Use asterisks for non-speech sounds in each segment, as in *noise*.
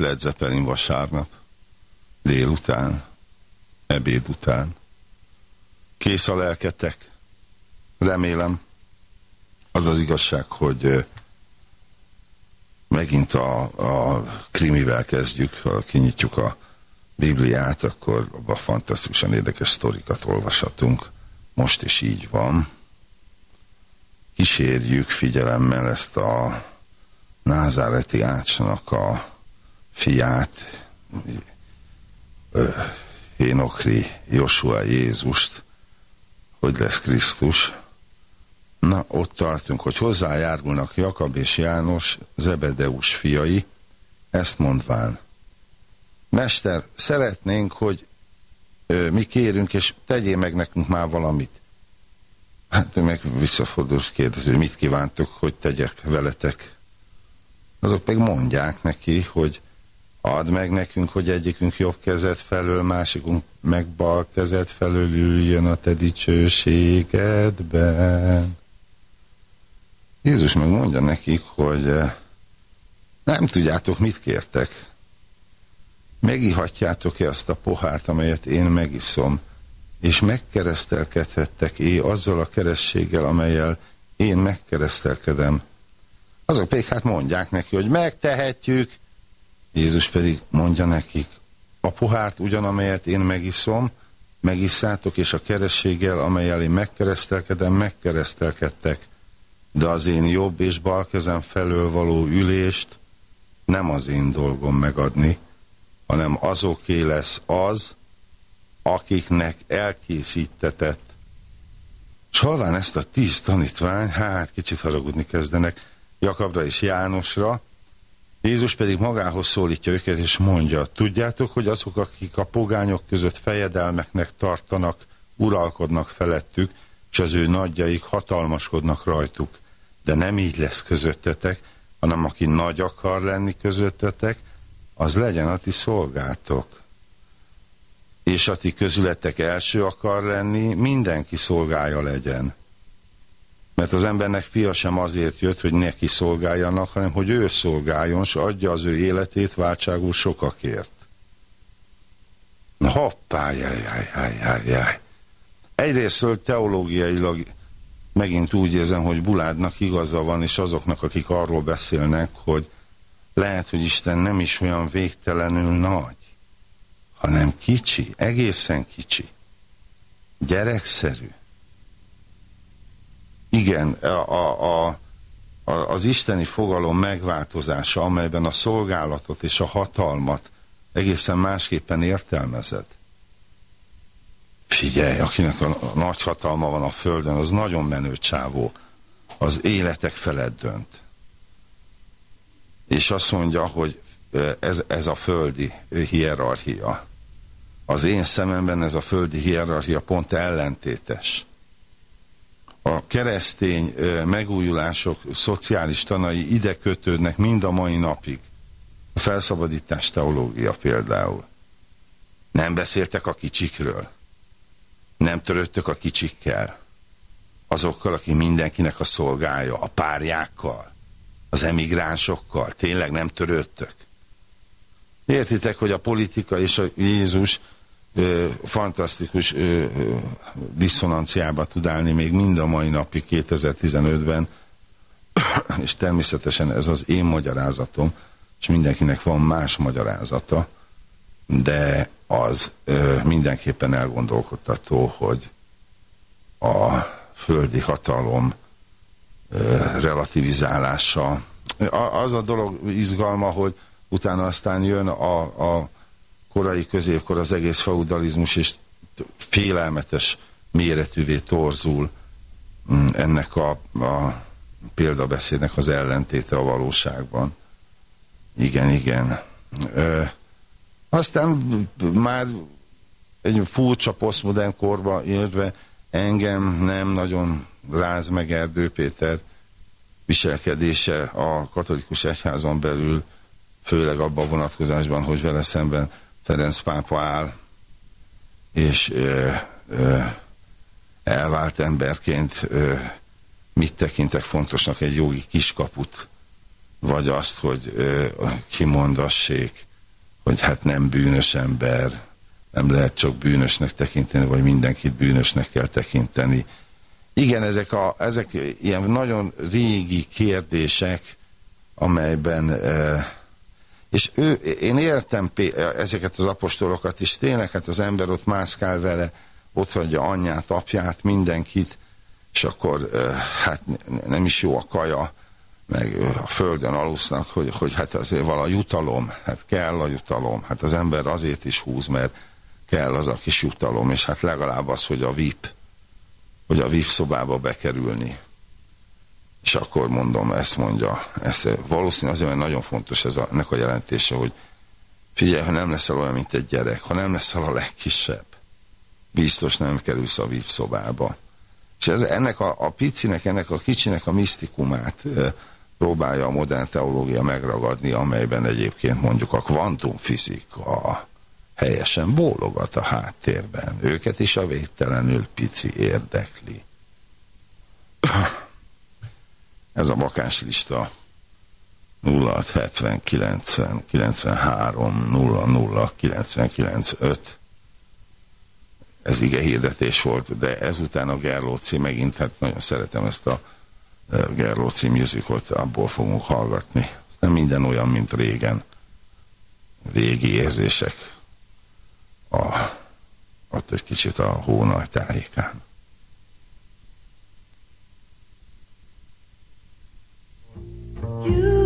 Led Zeppelin vasárnap, délután, ebéd után. Kész a lelketek? Remélem. Az az igazság, hogy megint a, a krimivel kezdjük, ha kinyitjuk a Bibliát, akkor abban fantasztikusan érdekes sztorikat olvashatunk. Most is így van. Kísérjük figyelemmel ezt a názáreti ácsnak a fiát, Hénokri, Josua Jézust, hogy lesz Krisztus. Na, ott tartunk, hogy hozzájárulnak Jakab és János, Zebedeus fiai, ezt mondván. Mester, szeretnénk, hogy ö, mi kérünk, és tegyél meg nekünk már valamit. Hát ő meg visszafordul, kérdező, hogy mit kívántok, hogy tegyek veletek. Azok meg mondják neki, hogy Add meg nekünk, hogy egyikünk jobb kezet felől, másikunk meg bal kezet felől üljön a te dicsőségedben. Jézus meg mondja nekik, hogy eh, nem tudjátok, mit kértek. Megihatjátok-e azt a pohárt, amelyet én megiszom, és megkeresztelkedhettek-é azzal a kerességgel, amelyel én megkeresztelkedem. Azok pedig hát mondják neki, hogy megtehetjük, Jézus pedig mondja nekik, a pohárt ugyanamelyet én megiszom, megisszátok, és a kerességgel, amelyel én megkeresztelkedem, megkeresztelkedtek, de az én jobb és bal kezem felől való ülést nem az én dolgom megadni, hanem azoké lesz az, akiknek elkészítetett. És halván ezt a tíz tanítvány, hát kicsit haragudni kezdenek Jakabra és Jánosra, Jézus pedig magához szólítja őket, és mondja, tudjátok, hogy azok, akik a pogányok között fejedelmeknek tartanak, uralkodnak felettük, és az ő nagyjaik hatalmaskodnak rajtuk. De nem így lesz közöttetek, hanem aki nagy akar lenni közöttetek, az legyen a ti szolgátok. És a ti közületek első akar lenni, mindenki szolgája legyen. Mert az embernek fia sem azért jött, hogy neki szolgáljanak, hanem hogy ő szolgáljon, és adja az ő életét váltságú sokakért. Na hoppá, jaj, jaj, jaj, jaj, jaj. Egyrésztől teológiailag megint úgy érzem, hogy Buládnak igaza van, és azoknak, akik arról beszélnek, hogy lehet, hogy Isten nem is olyan végtelenül nagy, hanem kicsi, egészen kicsi, gyerekszerű igen, a, a, a, az isteni fogalom megváltozása, amelyben a szolgálatot és a hatalmat egészen másképpen értelmezed. Figyelj, akinek a nagy hatalma van a földön, az nagyon menő csávó. Az életek felett dönt. És azt mondja, hogy ez, ez a földi hierarchia. Az én szememben ez a földi hierarchia pont ellentétes a keresztény megújulások szociális tanai ide kötődnek mind a mai napig. A felszabadítás teológia például. Nem beszéltek a kicsikről. Nem törődtök a kicsikkel. Azokkal, aki mindenkinek a szolgája, a párjákkal, az emigránsokkal. Tényleg nem törődtök. Értitek, hogy a politika és a Jézus ö, fantasztikus ö, diszonanciába tud állni még mind a mai napig 2015-ben, *coughs* és természetesen ez az én magyarázatom, és mindenkinek van más magyarázata, de az ö, mindenképpen elgondolkodtató, hogy a földi hatalom ö, relativizálása. Az a dolog izgalma, hogy utána aztán jön a, a korai középkor az egész feudalizmus és félelmetes méretűvé torzul mm, ennek a, a példabeszédnek az ellentéte a valóságban. Igen, igen. Ö, aztán már egy furcsa posztmodern korba élve engem nem nagyon ráz meg Erdő Péter viselkedése a katolikus egyházon belül, főleg abban a vonatkozásban, hogy vele szemben Ferenc pápa áll, és ö, ö, elvált emberként ö, mit tekintek fontosnak egy jogi kiskaput, vagy azt, hogy ö, kimondassék, hogy hát nem bűnös ember, nem lehet csak bűnösnek tekinteni, vagy mindenkit bűnösnek kell tekinteni. Igen, ezek, a, ezek ilyen nagyon régi kérdések, amelyben uh, és ő, én értem ezeket az apostolokat is, tényleg hát az ember ott mászkál vele, ott hagyja anyját, apját, mindenkit, és akkor hát nem is jó a kaja, meg a földön alusznak, hogy, hogy hát azért vala jutalom, hát kell a jutalom, hát az ember azért is húz, mert kell az a kis jutalom, és hát legalább az, hogy a VIP, hogy a VIP szobába bekerülni. És akkor mondom, ezt mondja, ezt valószínűleg azért, mert nagyon fontos ez a, ennek a jelentése, hogy figyelj, ha nem leszel olyan, mint egy gyerek, ha nem leszel a legkisebb, biztos nem kerülsz a VIP szobába. És ez, ennek a, a picinek, ennek a kicsinek a misztikumát e, próbálja a modern teológia megragadni, amelyben egyébként mondjuk a kvantumfizika helyesen bólogat a háttérben. Őket is a végtelenül pici érdekli. Ez a bakáslista 0679 93 00 99 5 ez ige hirdetés volt, de ezután a Gerlóci megint, hát nagyon szeretem ezt a e, Gerlóci musicot, abból fogunk hallgatni. Nem minden olyan, mint régen. Régi érzések. A, ott egy kicsit a hónaj tájékán. You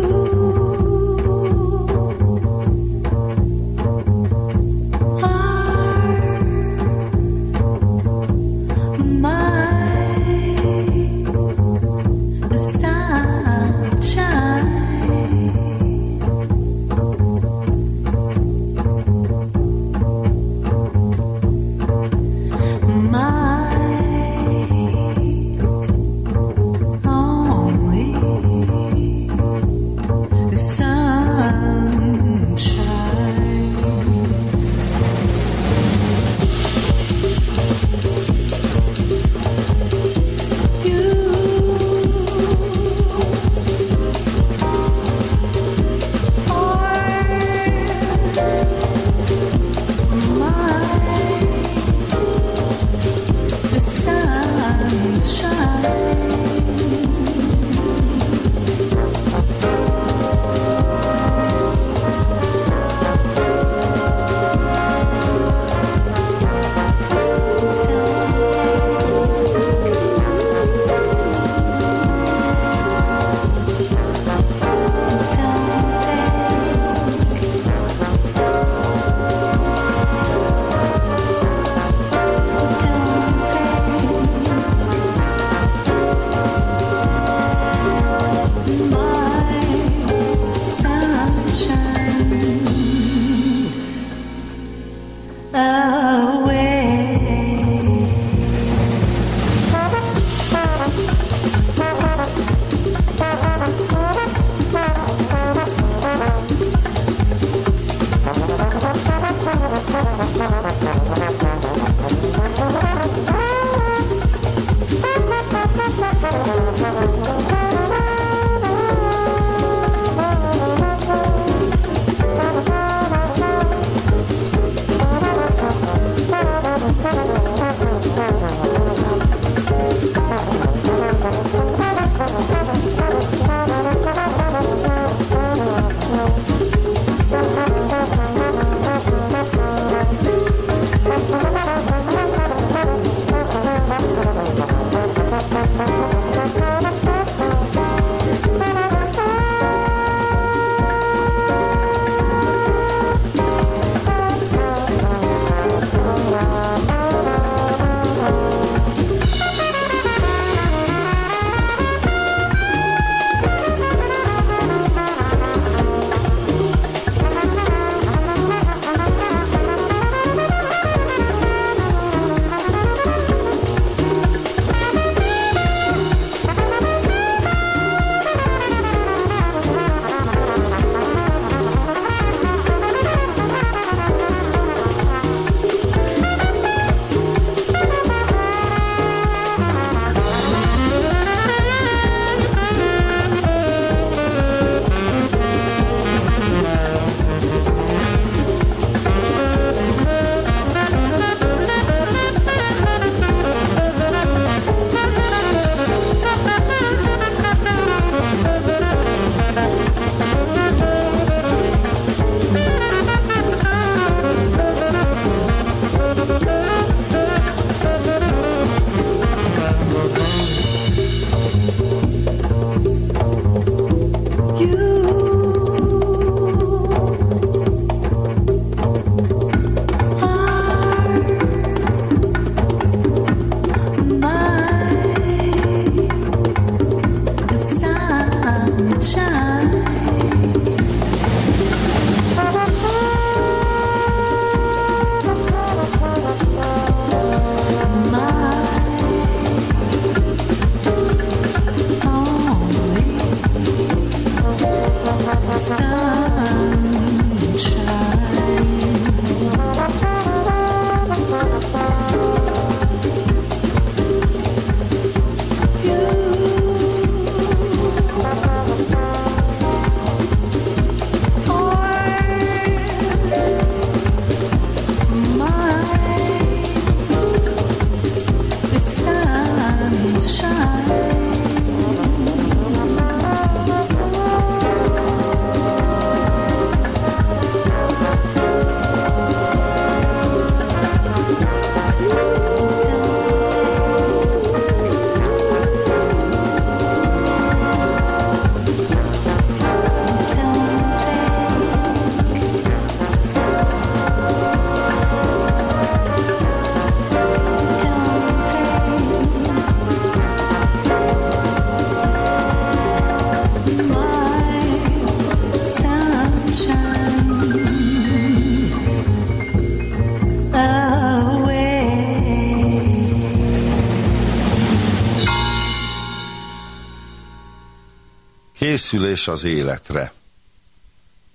Készülés az életre.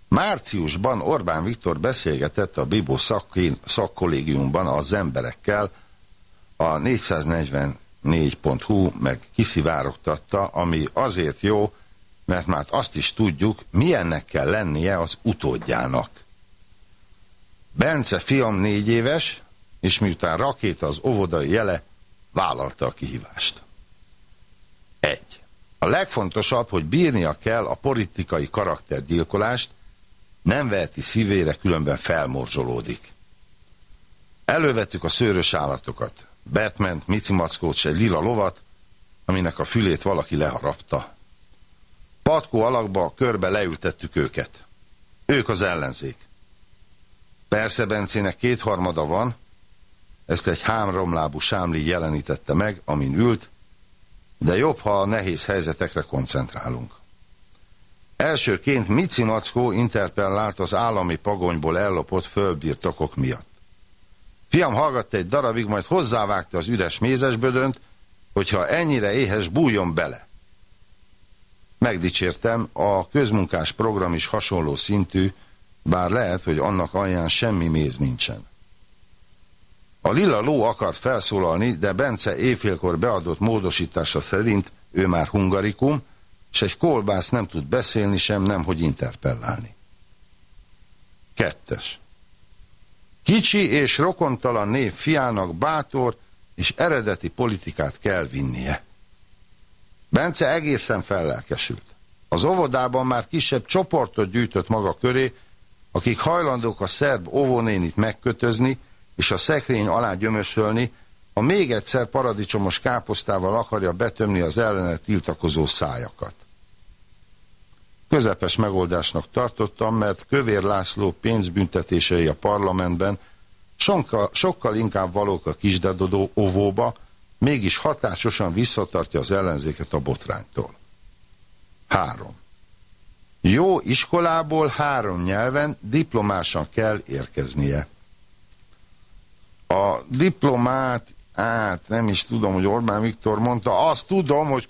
Márciusban Orbán Viktor beszélgetett a Bibó szakkollégiumban az emberekkel, a 444.hu meg kiszivárogtatta, ami azért jó, mert már azt is tudjuk, milyennek kell lennie az utódjának. Bence fiam négy éves, és miután rakéta az óvodai jele, vállalta a kihívást. Egy. A legfontosabb, hogy bírnia kell a politikai karaktergyilkolást, nem veheti szívére, különben felmorzsolódik. Elővettük a szőrös állatokat. Batman, Mici Mackót, egy lila lovat, aminek a fülét valaki leharapta. Patkó alakba körbe leültettük őket. Ők az ellenzék. Persze Bencének kétharmada van, ezt egy hámromlábú sámli jelenítette meg, amin ült, de jobb, ha a nehéz helyzetekre koncentrálunk. Elsőként Mici Mackó interpellált az állami pagonyból ellopott fölbirtokok miatt. Fiam hallgatta egy darabig, majd hozzávágta az üres mézesbödönt, hogyha ennyire éhes, bújjon bele. Megdicsértem, a közmunkás program is hasonló szintű, bár lehet, hogy annak alján semmi méz nincsen. A lila ló akart felszólalni, de Bence éjfélkor beadott módosítása szerint ő már hungarikum, és egy kolbász nem tud beszélni sem, nem hogy interpellálni. Kettes. Kicsi és rokontalan név fiának bátor és eredeti politikát kell vinnie. Bence egészen fellelkesült. Az óvodában már kisebb csoportot gyűjtött maga köré, akik hajlandók a szerb óvónénit megkötözni, és a szekrény alá gyömösölni, ha még egyszer paradicsomos káposztával akarja betömni az ellene tiltakozó szájakat. Közepes megoldásnak tartottam, mert Kövér László pénzbüntetései a parlamentben sokkal, sokkal inkább valók a kisdedodó óvóba, mégis hatásosan visszatartja az ellenzéket a botránytól. 3. Jó iskolából három nyelven diplomásan kell érkeznie. A diplomát, hát nem is tudom, hogy Orbán Viktor mondta, azt tudom, hogy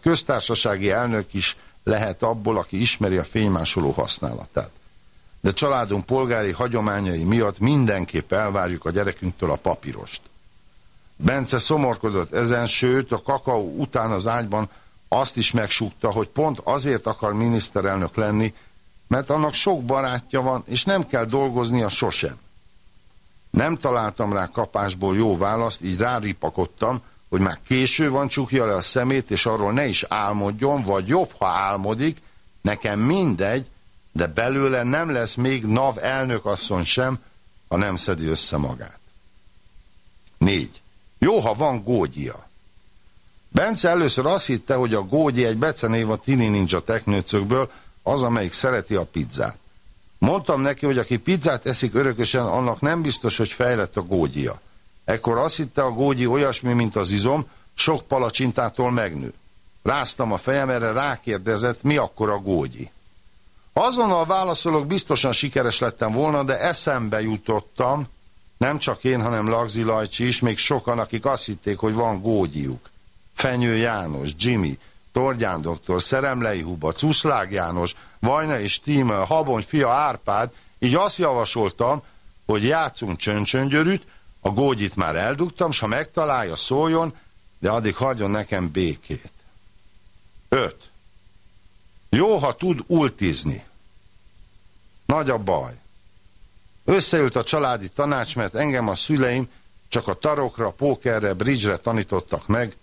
köztársasági elnök is lehet abból, aki ismeri a fénymásoló használatát. De családunk polgári hagyományai miatt mindenképp elvárjuk a gyerekünktől a papírost. Bence szomorkodott ezen, sőt a kakaó után az ágyban azt is megsúgta, hogy pont azért akar miniszterelnök lenni, mert annak sok barátja van, és nem kell dolgoznia sosem. Nem találtam rá kapásból jó választ, így ráripakodtam, hogy már késő van, csukja le a szemét, és arról ne is álmodjon, vagy jobb, ha álmodik, nekem mindegy, de belőle nem lesz még NAV elnökasszony sem, ha nem szedi össze magát. Négy. Jó, ha van gógyia. Bence először azt hitte, hogy a gógyi egy becenév a Tini Ninja teknőcökből, az, amelyik szereti a pizzát. Mondtam neki, hogy aki pizzát eszik örökösen, annak nem biztos, hogy fejlett a gógyia. Ekkor azt hitte a gógyi olyasmi, mint az izom, sok palacsintától megnő. Ráztam a fejem, erre rákérdezett, mi akkor a gógyi. Azonnal válaszolok, biztosan sikeres lettem volna, de eszembe jutottam, nem csak én, hanem Lagzi Lajcsi is, még sokan, akik azt hitték, hogy van gógyiuk. Fenyő János, Jimmy, Tordján doktor, Szeremlei Huba, Cuszlág János, Vajna és Tímel, Habony fia Árpád, így azt javasoltam, hogy játszunk csöncsöngyörűt, a gógyit már eldugtam, s ha megtalálja, szóljon, de addig hagyjon nekem békét. 5. Jó, ha tud ultizni. Nagy a baj. Összeült a családi tanács, mert engem a szüleim csak a tarokra, pókerre, bridge-re tanítottak meg,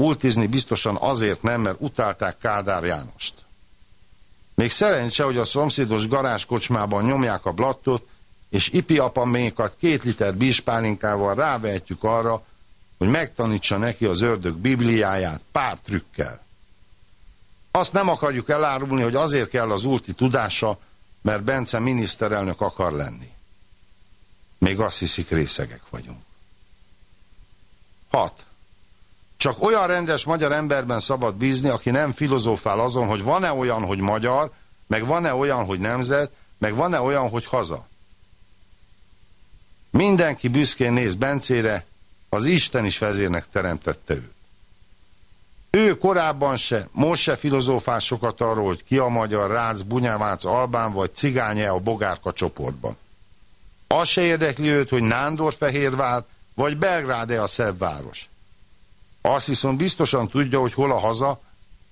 ultizni biztosan azért nem, mert utálták Kádár Jánost. Még szerencse, hogy a szomszédos garázskocsmában nyomják a blattot, és ipi apamékat két liter bíspálinkával rávehetjük arra, hogy megtanítsa neki az ördög bibliáját pár trükkel. Azt nem akarjuk elárulni, hogy azért kell az ulti tudása, mert Bence miniszterelnök akar lenni. Még azt hiszik, részegek vagyunk. 6. Csak olyan rendes magyar emberben szabad bízni, aki nem filozófál azon, hogy van-e olyan, hogy magyar, meg van-e olyan, hogy nemzet, meg van-e olyan, hogy haza. Mindenki büszkén néz Bencére, az Isten is vezérnek teremtette őt. Ő korábban se, most se filozófál sokat arról, hogy ki a magyar, Rácz, Bunyávác, Albán vagy Cigánye a Bogárka csoportban. Az se érdekli őt, hogy Nándorfehérvár vagy Belgrád-e a szebb város. Azt viszont biztosan tudja, hogy hol a haza,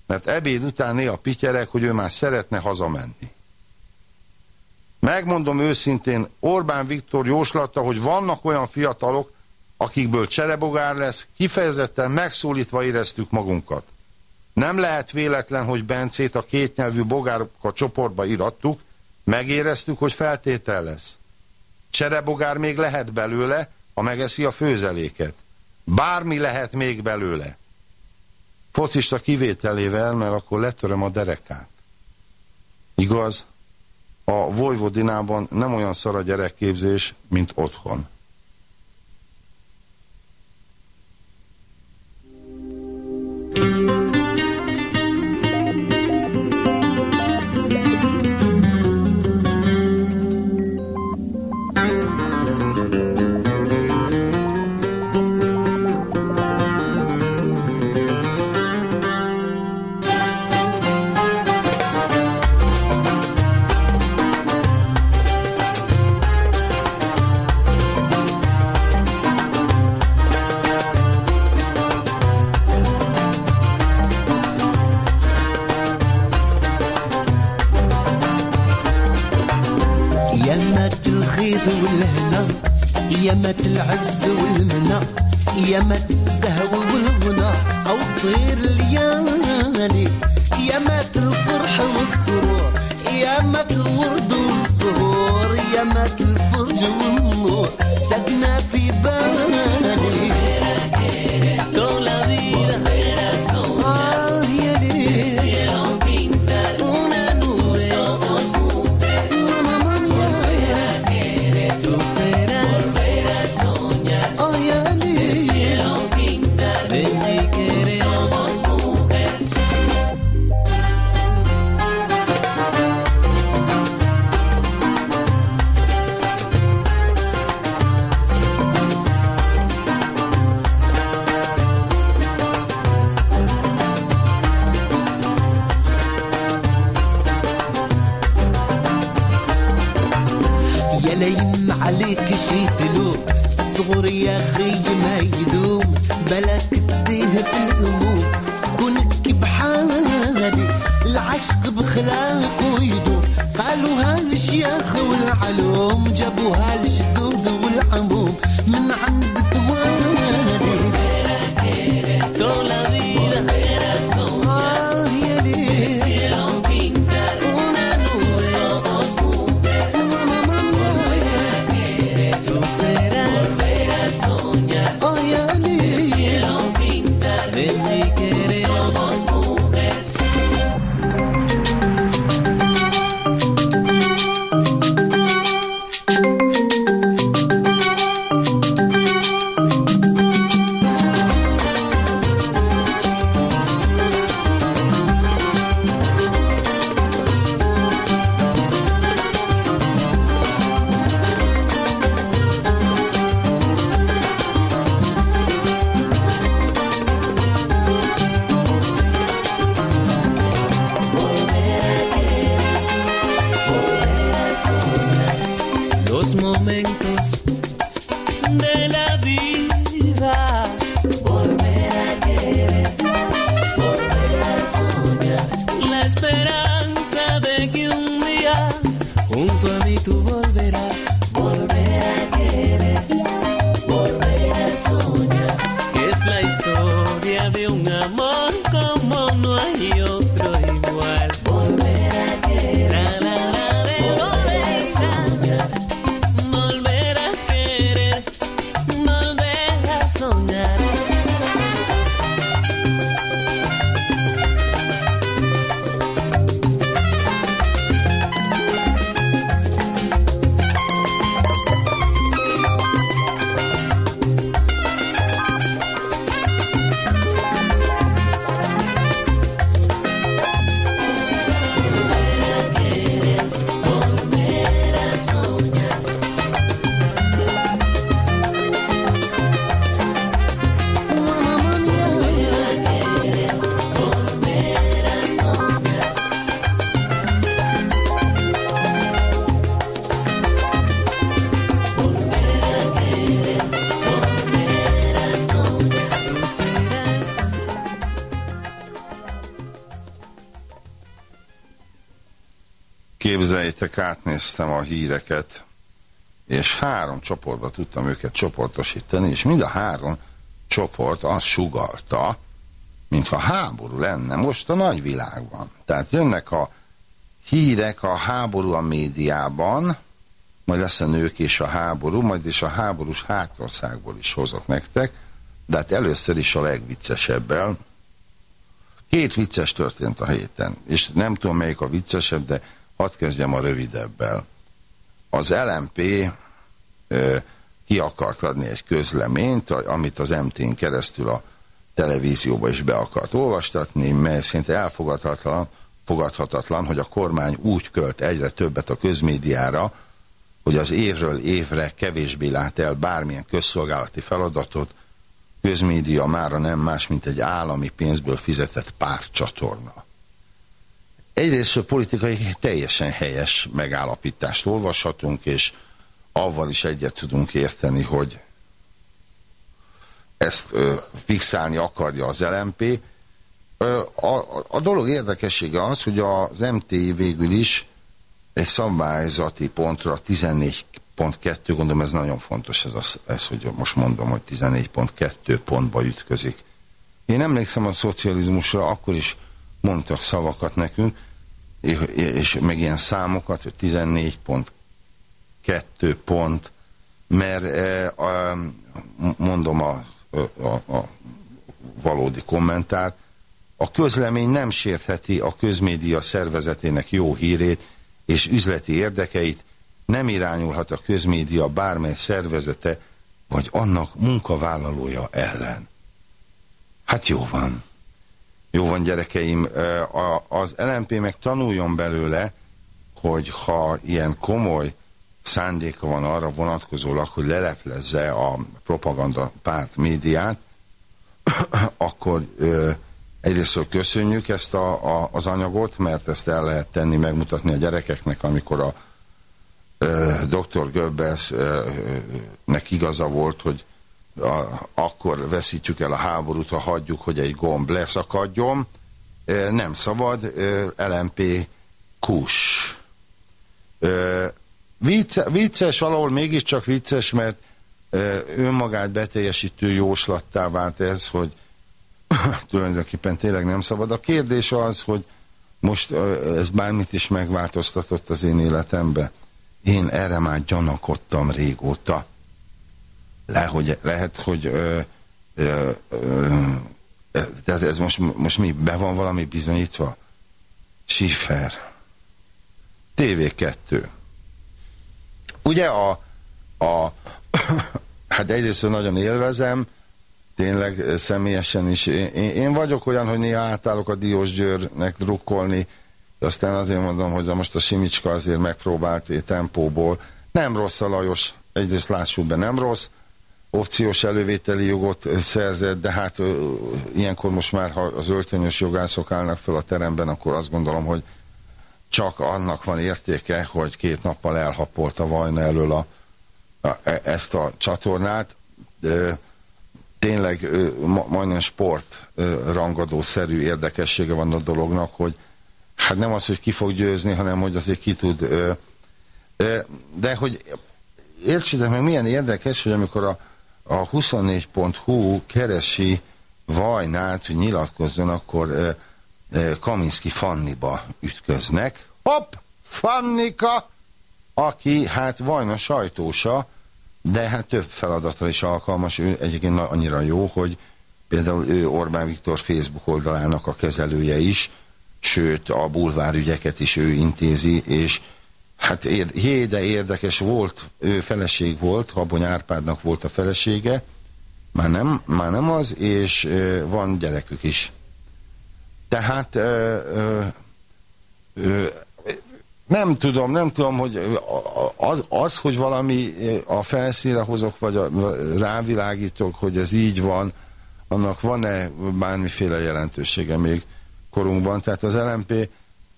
mert ebéd után néha pityerek, hogy ő már szeretne hazamenni. Megmondom őszintén, Orbán Viktor jóslata, hogy vannak olyan fiatalok, akikből cserebogár lesz, kifejezetten megszólítva éreztük magunkat. Nem lehet véletlen, hogy Bencét a kétnyelvű bogárka csoportba irattuk, megéreztük, hogy feltétel lesz. Cserebogár még lehet belőle, ha megeszi a főzeléket. Bármi lehet még belőle. Focista kivételével, mert akkor letöröm a derekát. Igaz? A Vojvodinában nem olyan szar a gyerekképzés, mint otthon. يا العز والمنى يا képzeljétek, átnéztem a híreket, és három csoportba tudtam őket csoportosítani, és mind a három csoport azt sugalta, mintha háború lenne most a nagyvilágban. Tehát jönnek a hírek a háború a médiában, majd lesz a nők és a háború, majd is a háborús hátországból is hozok nektek, de hát először is a legviccesebbel. Két vicces történt a héten, és nem tudom melyik a viccesebb, de hadd kezdjem a rövidebbel. Az LMP ki akart adni egy közleményt, amit az MT-n keresztül a televízióba is be akart olvastatni, mely szinte elfogadhatatlan, fogadhatatlan, hogy a kormány úgy költ egyre többet a közmédiára, hogy az évről évre kevésbé lát el bármilyen közszolgálati feladatot, közmédia mára nem más, mint egy állami pénzből fizetett párcsatorna. Egyrészt politikai teljesen helyes megállapítást olvashatunk, és avval is egyet tudunk érteni, hogy ezt ö, fixálni akarja az LMP. Ö, a, a dolog érdekessége az, hogy az MTI végül is egy szabályzati pontra 14.2, gondolom ez nagyon fontos, ez, az, ez, hogy most mondom, hogy 14.2 pontba ütközik. Én emlékszem a szocializmusra, akkor is mondtak szavakat nekünk, és, meg ilyen számokat, hogy 14.2 pont, mert eh, mondom a a, a valódi kommentát. A közlemény nem sértheti a közmédia szervezetének jó hírét és üzleti érdekeit, nem irányulhat a közmédia bármely szervezete vagy annak munkavállalója ellen. Hát jó van. Jó van, gyerekeim. Az LMP meg tanuljon belőle, hogy ha ilyen komoly szándéka van arra vonatkozólag, hogy leleplezze a propaganda párt médiát, *coughs* akkor ö, egyrészt köszönjük ezt a, a, az anyagot, mert ezt el lehet tenni, megmutatni a gyerekeknek, amikor a ö, dr. Goebbelsnek igaza volt, hogy a, akkor veszítjük el a háborút, ha hagyjuk, hogy egy gomb leszakadjon. Nem szabad, LMP kus. Vicce, vicces, valahol mégiscsak vicces, mert önmagát beteljesítő jóslattá vált ez, hogy *coughs* tulajdonképpen tényleg nem szabad. A kérdés az, hogy most ez bármit is megváltoztatott az én életembe. Én erre már gyanakodtam régóta. Le, hogy, lehet, hogy ö, ö, ö, tehát ez most, most mi, be van valami bizonyítva? Schiffer. TV2. Ugye a, a *coughs* hát egyrészt nagyon élvezem, tényleg személyesen is. Én, én vagyok olyan, hogy néha átállok a Diós Győrnek drukkolni, aztán azért mondom, hogy most a Simicska azért megpróbált tempóból. Nem rossz a Lajos, egyrészt lássuk be, nem rossz, opciós elővételi jogot szerzett, de hát ilyenkor most már, ha az öltönyös jogászok állnak fel a teremben, akkor azt gondolom, hogy csak annak van értéke, hogy két nappal elhapolta Vajna elől a, a, e, ezt a csatornát. De, tényleg ma, majdnem sport rangadószerű érdekessége van a dolognak, hogy hát nem az, hogy ki fog győzni, hanem hogy azért ki tud. De hogy értsétek meg, milyen érdekes, hogy amikor a, a 24.hu keresi Vajnát, hogy nyilatkozzon, akkor Kaminski Fanniba ütköznek. Hopp! Fannika! Aki hát vajna sajtósa, de hát több feladatra is alkalmas. Ő egyébként annyira jó, hogy például ő Orbán Viktor Facebook oldalának a kezelője is, sőt a bulvárügyeket is ő intézi, és hát ér, de érdekes volt, ő feleség volt, Habony Árpádnak volt a felesége, már nem, már nem az, és van gyerekük is. Tehát ö, ö, ö, nem tudom, nem tudom, hogy az, az, hogy valami a felszínre hozok, vagy a, rávilágítok, hogy ez így van, annak van-e bármiféle jelentősége még korunkban. Tehát az LMP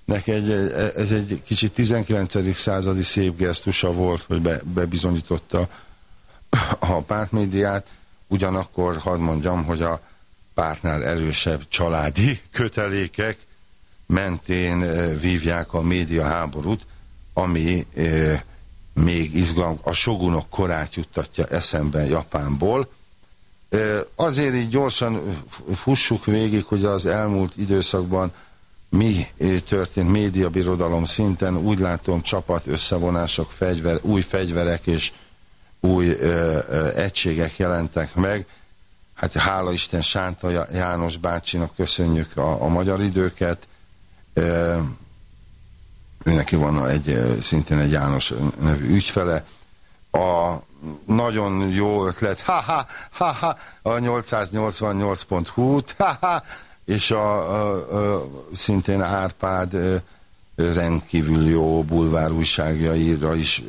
nek egy, ez egy kicsit 19. századi szép gesztusa volt, hogy be, bebizonyította a pártmédiát, ugyanakkor hadd mondjam, hogy a pártnál erősebb családi kötelékek mentén vívják a média háborút, ami e, még izgalom, a sogunok korát juttatja eszembe Japánból. E, azért így gyorsan fussuk végig, hogy az elmúlt időszakban mi történt médiabirodalom szinten, úgy látom csapat összevonások, fegyver, új fegyverek és új ö, ö, egységek jelentek meg. Hát hála Isten Sánta János bácsinak köszönjük a, a magyar időket. Ö, neki van egy, szintén egy János nevű ügyfele. A nagyon jó ötlet, ha-ha, ha-ha, a 888.hu-t, ha-ha, és a, a, a szintén Árpád rendkívül jó bulvár újságjaira is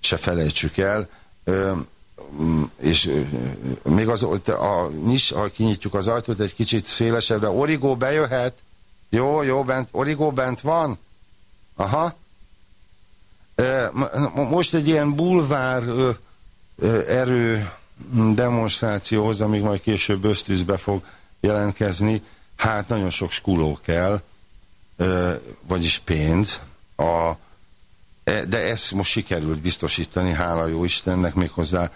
se felejtsük el. És még az, a, nyis, ha kinyitjuk az ajtót egy kicsit szélesebbre, Origó bejöhet? Jó, jó, bent, Origó bent van? Aha. Most egy ilyen bulvár erő demonstrációhoz, amíg majd később ösztűzbe fog jelentkezni, Hát nagyon sok skuló kell, vagyis pénz, a, e, de ezt most sikerült biztosítani, hála jó Istennek, méghozzá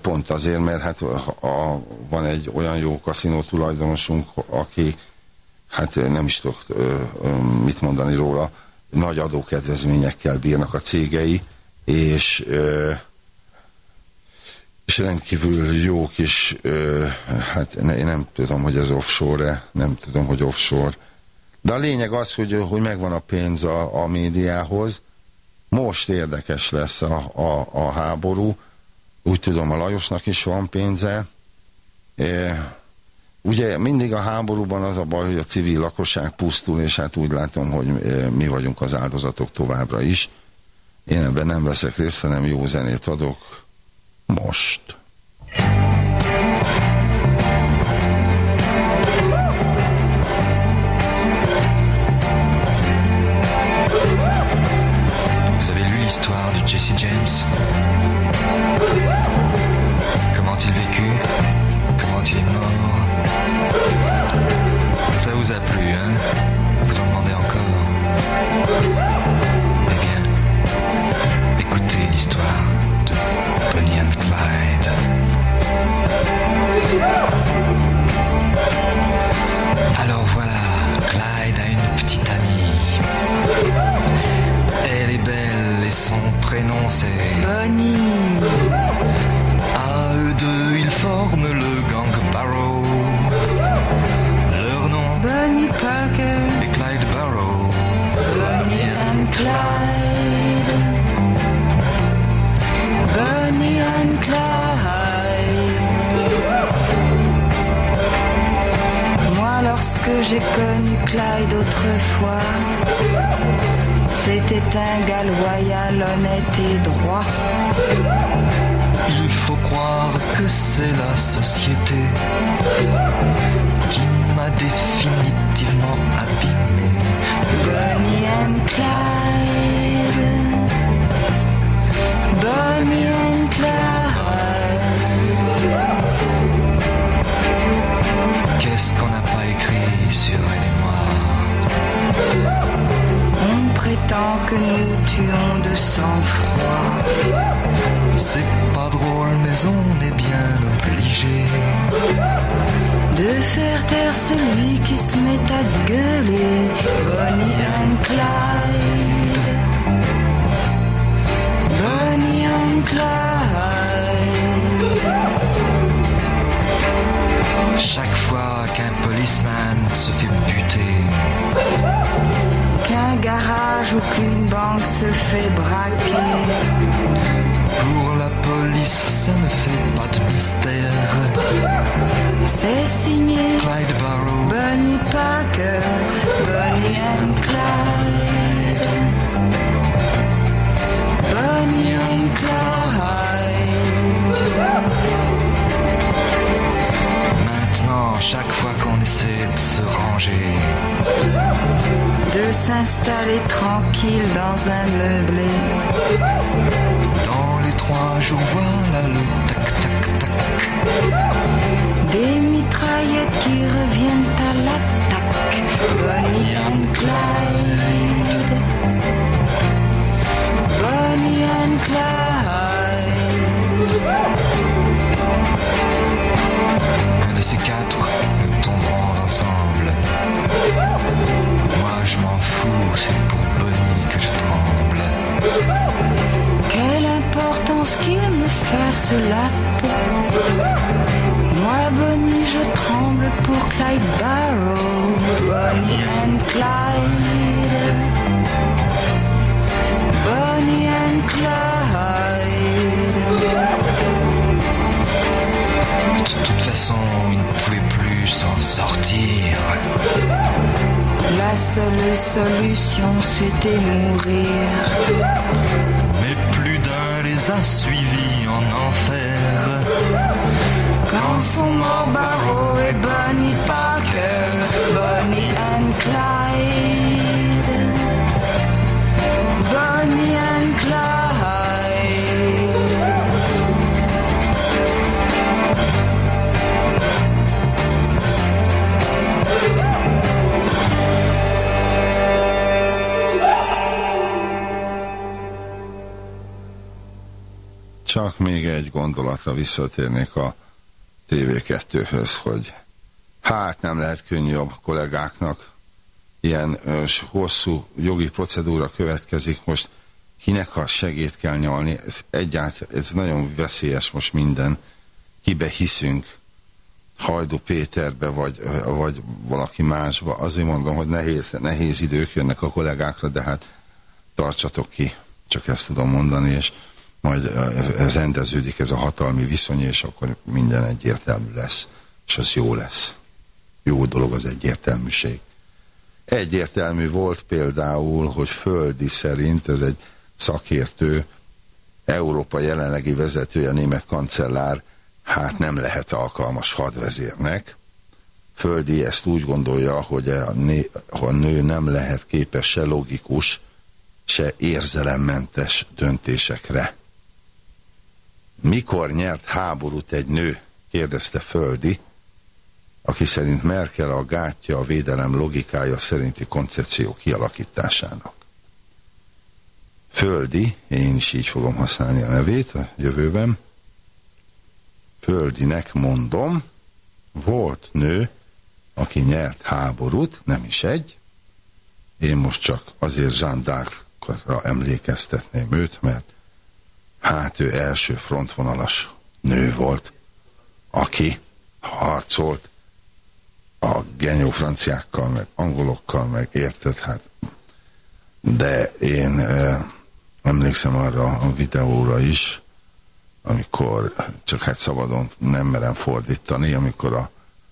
pont azért, mert hát a, a, van egy olyan jó kaszinó tulajdonosunk, aki, hát nem is tudok mit mondani róla, nagy adókedvezményekkel bírnak a cégei, és és rendkívül jók is, hát én nem tudom, hogy ez offshore-e, nem tudom, hogy offshore. De a lényeg az, hogy, hogy megvan a pénz a, a médiához. Most érdekes lesz a, a, a háború. Úgy tudom, a Lajosnak is van pénze. E, ugye mindig a háborúban az a baj, hogy a civil lakosság pusztul, és hát úgy látom, hogy mi vagyunk az áldozatok továbbra is. Én ebben nem veszek részt, hanem jó zenét adok most. Vous avez lu l'histoire de Jesse James? Comment il vécut? Comment il est mort? Ça vous a plu, hein? Vous en demandez encore? Eh bien, écoutez l'histoire. Clyde. Alors voilà, Clyde a une petite amie. Elle est belle et son prénom c'est Bonnie. À eux deux, ils forment le gang Barrow. Leur nom Bonnie Parker. est Clyde Barrow. Bonnie and Clyde. And Clyde. Moi, lorsque j'ai connu Clyde autrefois, c'était un gars loyal, honnête et droit. Il faut croire que c'est la société qui m'a définitivement abîmé. Bonnie and Clyde. Bonnie and. Qu'est-ce qu'on n'a pas écrit sur elle et moi? On prétend que nous tuons de sang-froid. C'est pas drôle, mais on est bien obligé. De faire taire celui qui se met à gueuler. Bonnie and Clyde. Chaque fois qu'un policeman se fait buter, Qu'un garage ou qu'une banque se fait braquer. pour la police, ça ne fait pas de mystère. C'est signé Clyde Barrow, Bonnie Parker. Bonnie and Clyde. Bonnie and Clyde. Maintenant, chaque fois qu'on essaie de se ranger, de s'installer tranquille dans un meublé. dans les trois jours, voilà le tac tac tac. Des mitraillettes qui reviennent à l'attaque. Bonnie and Clyde. Ces quatre, nous tomberons ensemble. Moi je m'en fous, c'est pour Bonnie que je tremble. Quelle importance qu'il me fasse la peau. Moi, Bonnie, je tremble pour Clyde Barrow. Bonnie and Clyde. Bonnie and Clyde. De toute façon, il ne pouvait plus s'en sortir. La seule solution, c'était mourir. Mais plus d'un les a suivis en enfer. Quand sont morts Barrow et Bonnie Parker, Bonnie and Clyde. Egy gondolatra visszatérnék a TV2-höz, hogy hát nem lehet könnyű a kollégáknak, ilyen hosszú jogi procedúra következik, most kinek a segít kell nyalni, ez egyáltalán, ez nagyon veszélyes most minden, kibe hiszünk, Hajdu Péterbe, vagy, vagy valaki másba. Azért mondom, hogy nehéz, nehéz idők jönnek a kollégákra, de hát tartsatok ki, csak ezt tudom mondani, és majd rendeződik ez a hatalmi viszony, és akkor minden egyértelmű lesz, és az jó lesz. Jó dolog az egyértelműség. Egyértelmű volt például, hogy földi szerint, ez egy szakértő, Európa jelenlegi vezetője, a német kancellár, hát nem lehet alkalmas hadvezérnek. Földi ezt úgy gondolja, hogy a nő nem lehet képes se logikus, se érzelemmentes döntésekre. Mikor nyert háborút egy nő? kérdezte Földi, aki szerint Merkel a gátja a védelem logikája szerinti koncepció kialakításának. Földi, én is így fogom használni a nevét a jövőben, Földinek mondom, volt nő, aki nyert háborút, nem is egy, én most csak azért Jean emlékeztetném őt, mert hát ő első frontvonalas nő volt, aki harcolt a genyó franciákkal, meg angolokkal, meg érted, hát de én eh, emlékszem arra a videóra is, amikor csak hát szabadon nem merem fordítani, amikor a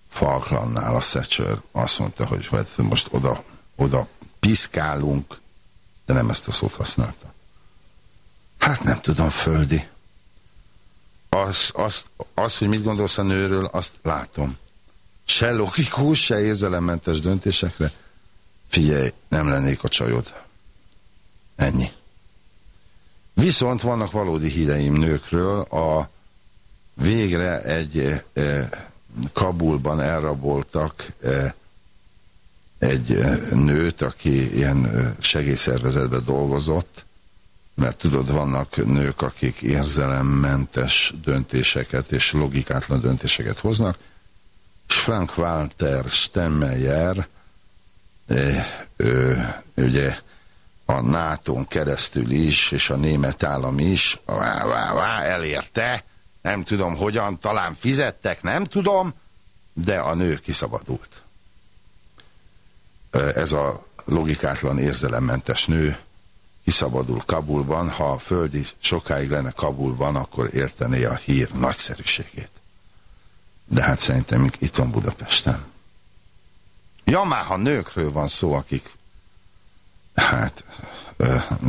Falklandnál a Thatcher azt mondta, hogy hát most oda, oda piszkálunk, de nem ezt a szót használta. Hát nem tudom, földi. Az, az, az, hogy mit gondolsz a nőről, azt látom. Se logikus, se érzelemmentes döntésekre. Figyelj, nem lennék a csajod. Ennyi. Viszont vannak valódi híreim nőkről. A végre egy e, Kabulban elraboltak e, egy e, nőt, aki ilyen segélyszervezetben dolgozott, mert tudod, vannak nők, akik érzelemmentes döntéseket és logikátlan döntéseket hoznak, és Frank Walter Stemmeyer, e, ő, ugye a nato keresztül is, és a német állam is vá, vá, vá, elérte, nem tudom hogyan, talán fizettek, nem tudom, de a nő kiszabadult. Ez a logikátlan érzelemmentes nő kiszabadul Kabulban, ha a földi sokáig lenne Kabulban, akkor értené a hír nagyszerűségét. De hát szerintem itt van Budapesten. Ja, már ha nőkről van szó, akik hát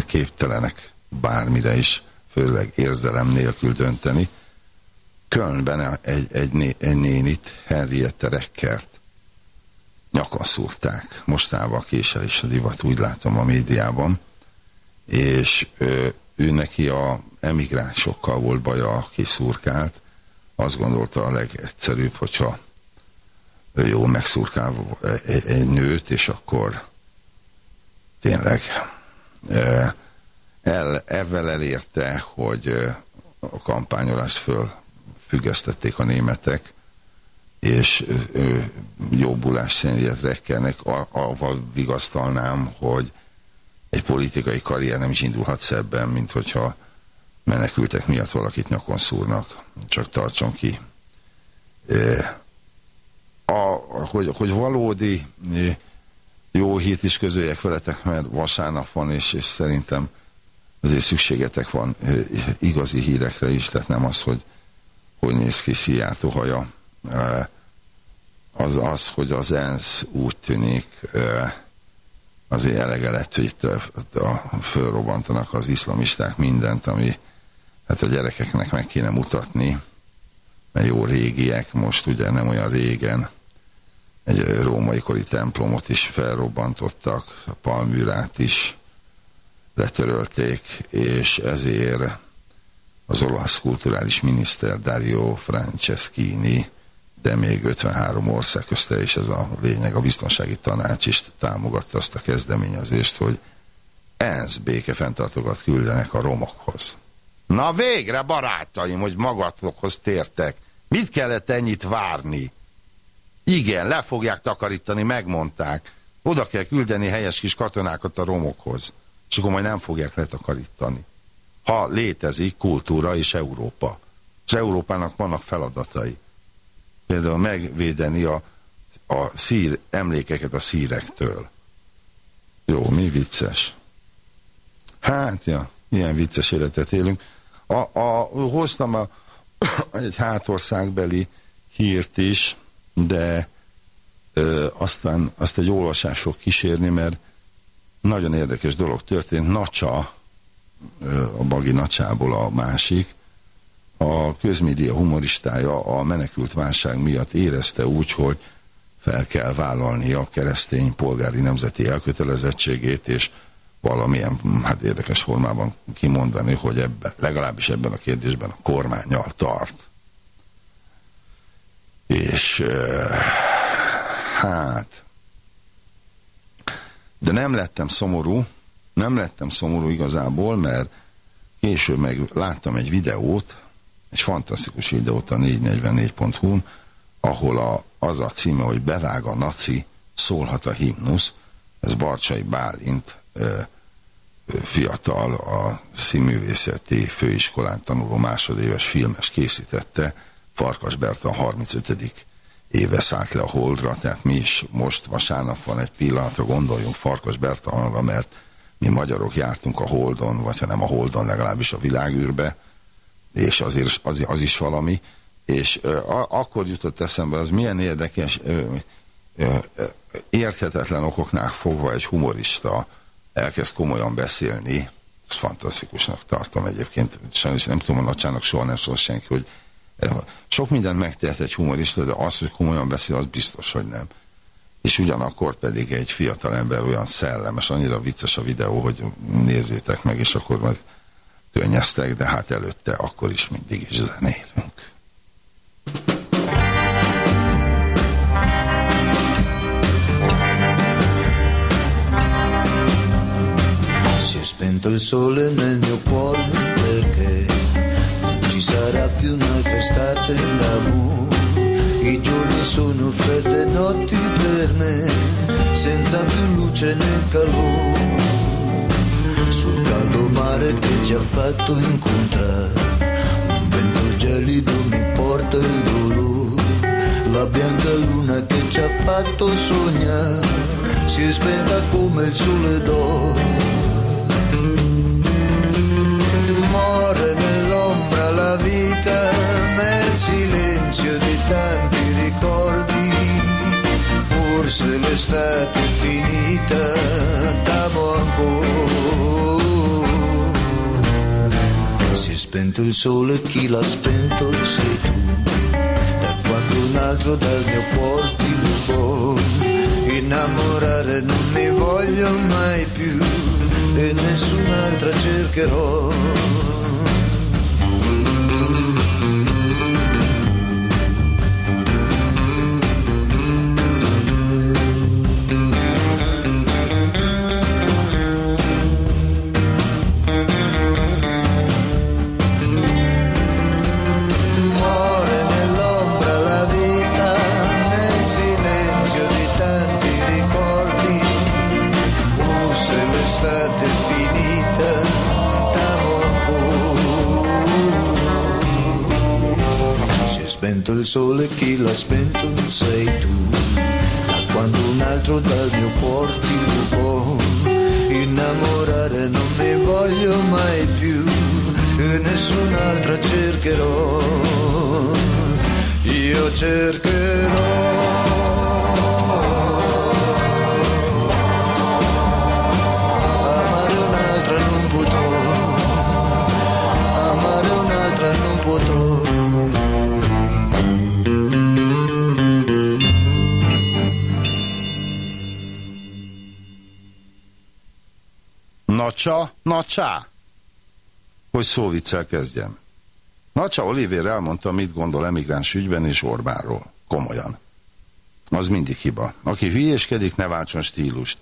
képtelenek bármire is, főleg érzelem nélkül dönteni. Kölnben egy, egy, né, egy nénit, Henriette Reckert nyakon szúrták. Mostában késelés a divat, úgy látom a médiában. És ő, ő neki a emigránsokkal volt baja, aki szurkált. Azt gondolta a legegyszerűbb, hogyha jól megszurkál egy, egy nőt, és akkor tényleg el, ezzel elérte, hogy a kampányolást föl függesztették a németek, és ö, jobbulás szennyet rekkelnek, avval vigasztalnám, hogy egy politikai karrier nem is indulhat szebben, mint hogyha menekültek miatt valakit nyakon szúrnak. Csak tartson ki. A, hogy, hogy valódi jó hírt is közöljek veletek, mert vasárnap van, és, és szerintem azért szükségetek van igazi hírekre is, tehát nem az, hogy hogy néz ki Szijjártó haja. Az az, hogy az ENSZ úgy tűnik, azért elege lett, hogy itt fölrobbantanak az iszlamisták mindent, ami hát a gyerekeknek meg kéne mutatni, mert jó régiek, most ugye nem olyan régen egy római kori templomot is felrobbantottak, a palműrát is letörölték, és ezért az olasz kulturális miniszter Dario Franceschini, de még 53 ország közte, és ez a lényeg, a biztonsági tanács is támogatta azt a kezdeményezést, hogy ENSZ békefenntartókat küldenek a romokhoz. Na végre, barátaim, hogy magatokhoz tértek. Mit kellett ennyit várni? Igen, le fogják takarítani, megmondták. Oda kell küldeni helyes kis katonákat a romokhoz. És akkor majd nem fogják letakarítani. Ha létezik kultúra és Európa. És Európának vannak feladatai. Például megvédeni a, a szír emlékeket a szírektől. Jó, mi vicces? Hát, ja, ilyen vicces életet élünk. A, a, hoztam a, *coughs* egy hátországbeli hírt is, de ö, aztán azt egy olvasás fog kísérni, mert nagyon érdekes dolog történt. Nacsa, ö, a Bagi Nacsából a másik, a közmédia humoristája a menekült válság miatt érezte úgy, hogy fel kell vállalni a keresztény polgári nemzeti elkötelezettségét, és valamilyen hát érdekes formában kimondani, hogy ebben, legalábbis ebben a kérdésben a kormányal tart. És hát de nem lettem szomorú, nem lettem szomorú igazából, mert később meg láttam egy videót, egy fantasztikus videót a 444.hu-n, ahol a, az a címe, hogy bevág a naci, szólhat a himnusz, ez Barcsai Bálint fiatal a színművészeti főiskolán tanuló másodéves filmes készítette, Farkas Berta 35. éve szállt le a Holdra, tehát mi is most vasárnap van egy pillanatra, gondoljunk Farkas Berta arra, mert mi magyarok jártunk a Holdon, vagy ha nem a Holdon, legalábbis a világűrbe, és azért az, az is valami, és a, akkor jutott eszembe, az milyen érdekes, ö, ö, érthetetlen okoknál fogva egy humorista elkezd komolyan beszélni, ezt fantasztikusnak tartom egyébként, sajnos nem tudom, a nagysának soha nem szól senki, hogy sok mindent megtehet egy humorista, de az, hogy komolyan beszél, az biztos, hogy nem. És ugyanakkor pedig egy fiatal ember olyan szellemes, annyira vicces a videó, hogy nézzétek meg, és akkor majd könnyeztek, de hát előtte akkor is mindig is zenélünk. spento il sole nel mio cuore perché non ci sarà più un'altra estate d'amore. I giorni sono fredde notti per me, senza più luce né calore. Caldo mare che ci ha fatto incontrare, un vento gelido mi porta il dolore. La bianca luna che ci ha fatto sognare, si è spenta come il sole d'oro muore nell'ombra la vita, nel silenzio di tanti ricordi. Forse l'estate è finita, t'amo ancora. Spento il sole, chi l'ha spento sei tu. Da quando un altro dal mio cuore ti rubò. Innamorare non mi voglio mai più e nessun'altra cercherò. Il sole chi l'ha spento sei tu. Da quando un altro dal mio cuore ti rubò. Innamorare non mi voglio mai più. E nessun'altra cercherò. Io cercherò. Nacsa, nacsá. Hogy szóviccel kezdjem. Nacsa Oliver elmondta, mit gondol emigráns ügyben és Orbánról. Komolyan. Az mindig hiba. Aki hülyéskedik, ne váltson stílust.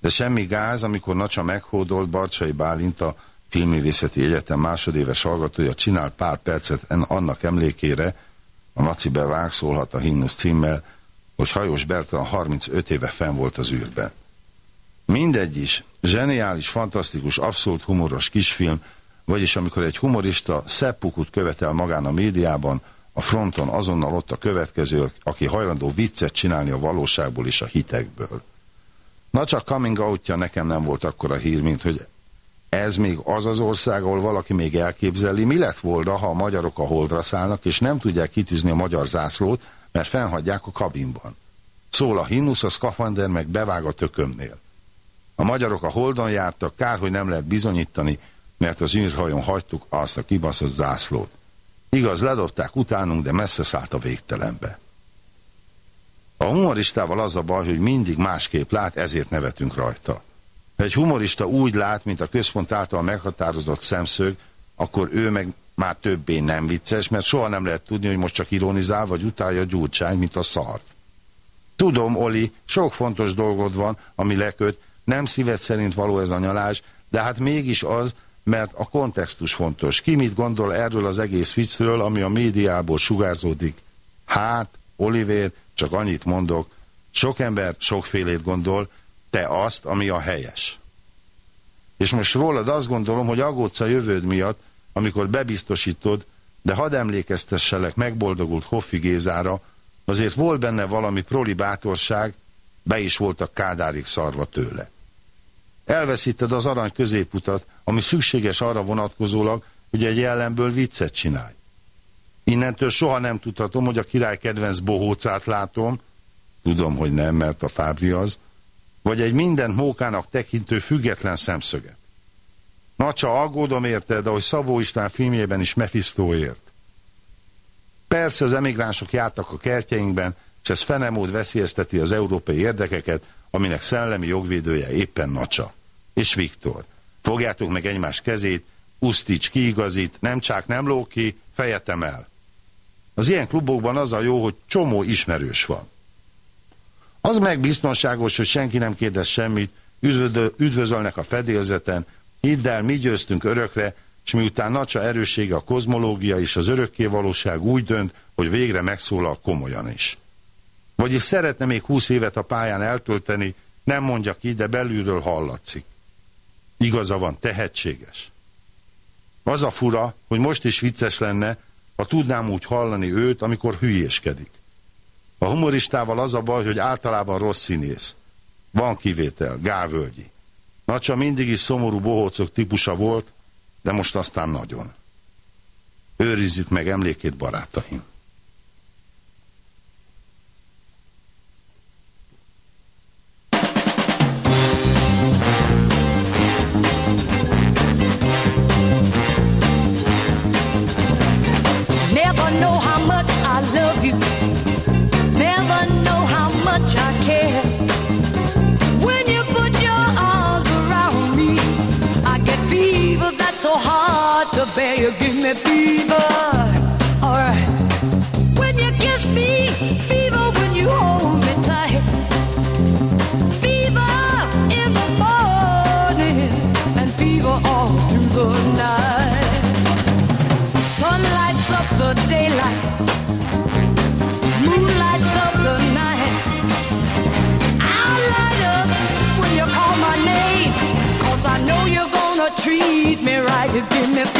De semmi gáz, amikor Nacsa meghódolt Barcsai Bálint a Filmművészeti Egyetem másodéves hallgatója csinál pár percet en annak emlékére, a naci bevág szólhat a himnusz címmel, hogy Hajós Bertalan 35 éve fenn volt az űrben. Mindegy is, zseniális, fantasztikus, abszolút humoros kisfilm, vagyis amikor egy humorista szeppukut követel magán a médiában, a fronton azonnal ott a következő, aki hajlandó viccet csinálni a valóságból és a hitekből. Na csak coming outja nekem nem volt akkora hír, mint hogy ez még az az ország, ahol valaki még elképzeli, mi lett volna, ha a magyarok a holdra szállnak, és nem tudják kitűzni a magyar zászlót, mert fennhagyják a kabinban. Szól a himnusz, a szkafander meg bevág a tökömnél. A magyarok a holdon jártak, kár, hogy nem lehet bizonyítani, mert az űrhajón hagytuk azt a kibaszott zászlót. Igaz, ledobták utánunk, de messze szállt a végtelenbe. A humoristával az a baj, hogy mindig másképp lát, ezért nevetünk rajta. Ha egy humorista úgy lát, mint a központ által meghatározott szemszög, akkor ő meg már többé nem vicces, mert soha nem lehet tudni, hogy most csak ironizál, vagy utálja a gyurcsány, mint a szart. Tudom, Oli, sok fontos dolgod van, ami leköt, nem szíved szerint való ez a nyalás, de hát mégis az, mert a kontextus fontos. Ki mit gondol erről az egész viccről, ami a médiából sugárzódik? Hát, Oliver, csak annyit mondok, sok ember sokfélét gondol, te azt, ami a helyes. És most rólad azt gondolom, hogy aggódsz a jövőd miatt, amikor bebiztosítod, de hadd emlékeztesselek megboldogult Hoffi Gézára, azért volt benne valami proli bátorság, be is voltak kádárig szarva tőle. Elveszíted az arany középutat, ami szükséges arra vonatkozólag, hogy egy ellenből viccet csinálj. Innentől soha nem tudhatom, hogy a király kedvenc bohócát látom, tudom, hogy nem, mert a Fábri az, vagy egy minden mókának tekintő független szemszöget. Nacsa, aggódom érted, ahogy Szabó István filmjében is Mephistóért. Persze az emigránsok jártak a kertjeinkben, és ez fenemód veszélyezteti az európai érdekeket, aminek szellemi jogvédője éppen Nacsa. És Viktor. Fogjátok meg egymás kezét, Usztics kiigazít, nem csak nem ló ki, fejetem el. Az ilyen klubokban az a jó, hogy csomó ismerős van. Az meg biztonságos, hogy senki nem kérdez semmit, üdvözölnek a fedélzeten, hidd el, mi győztünk örökre, és miután Nacsa erőssége a kozmológia és az örökkévalóság úgy dönt, hogy végre megszólal komolyan is. Vagyis szeretne még húsz évet a pályán eltölteni, nem mondja ki, de belülről hallatszik. Igaza van, tehetséges. Az a fura, hogy most is vicces lenne, ha tudnám úgy hallani őt, amikor hülyéskedik. A humoristával az a baj, hogy általában rossz színész. Van kivétel, Gávölgyi. Nacsa mindig is szomorú bohócok típusa volt, de most aztán nagyon. Őrizzük meg emlékét, barátaim! You give me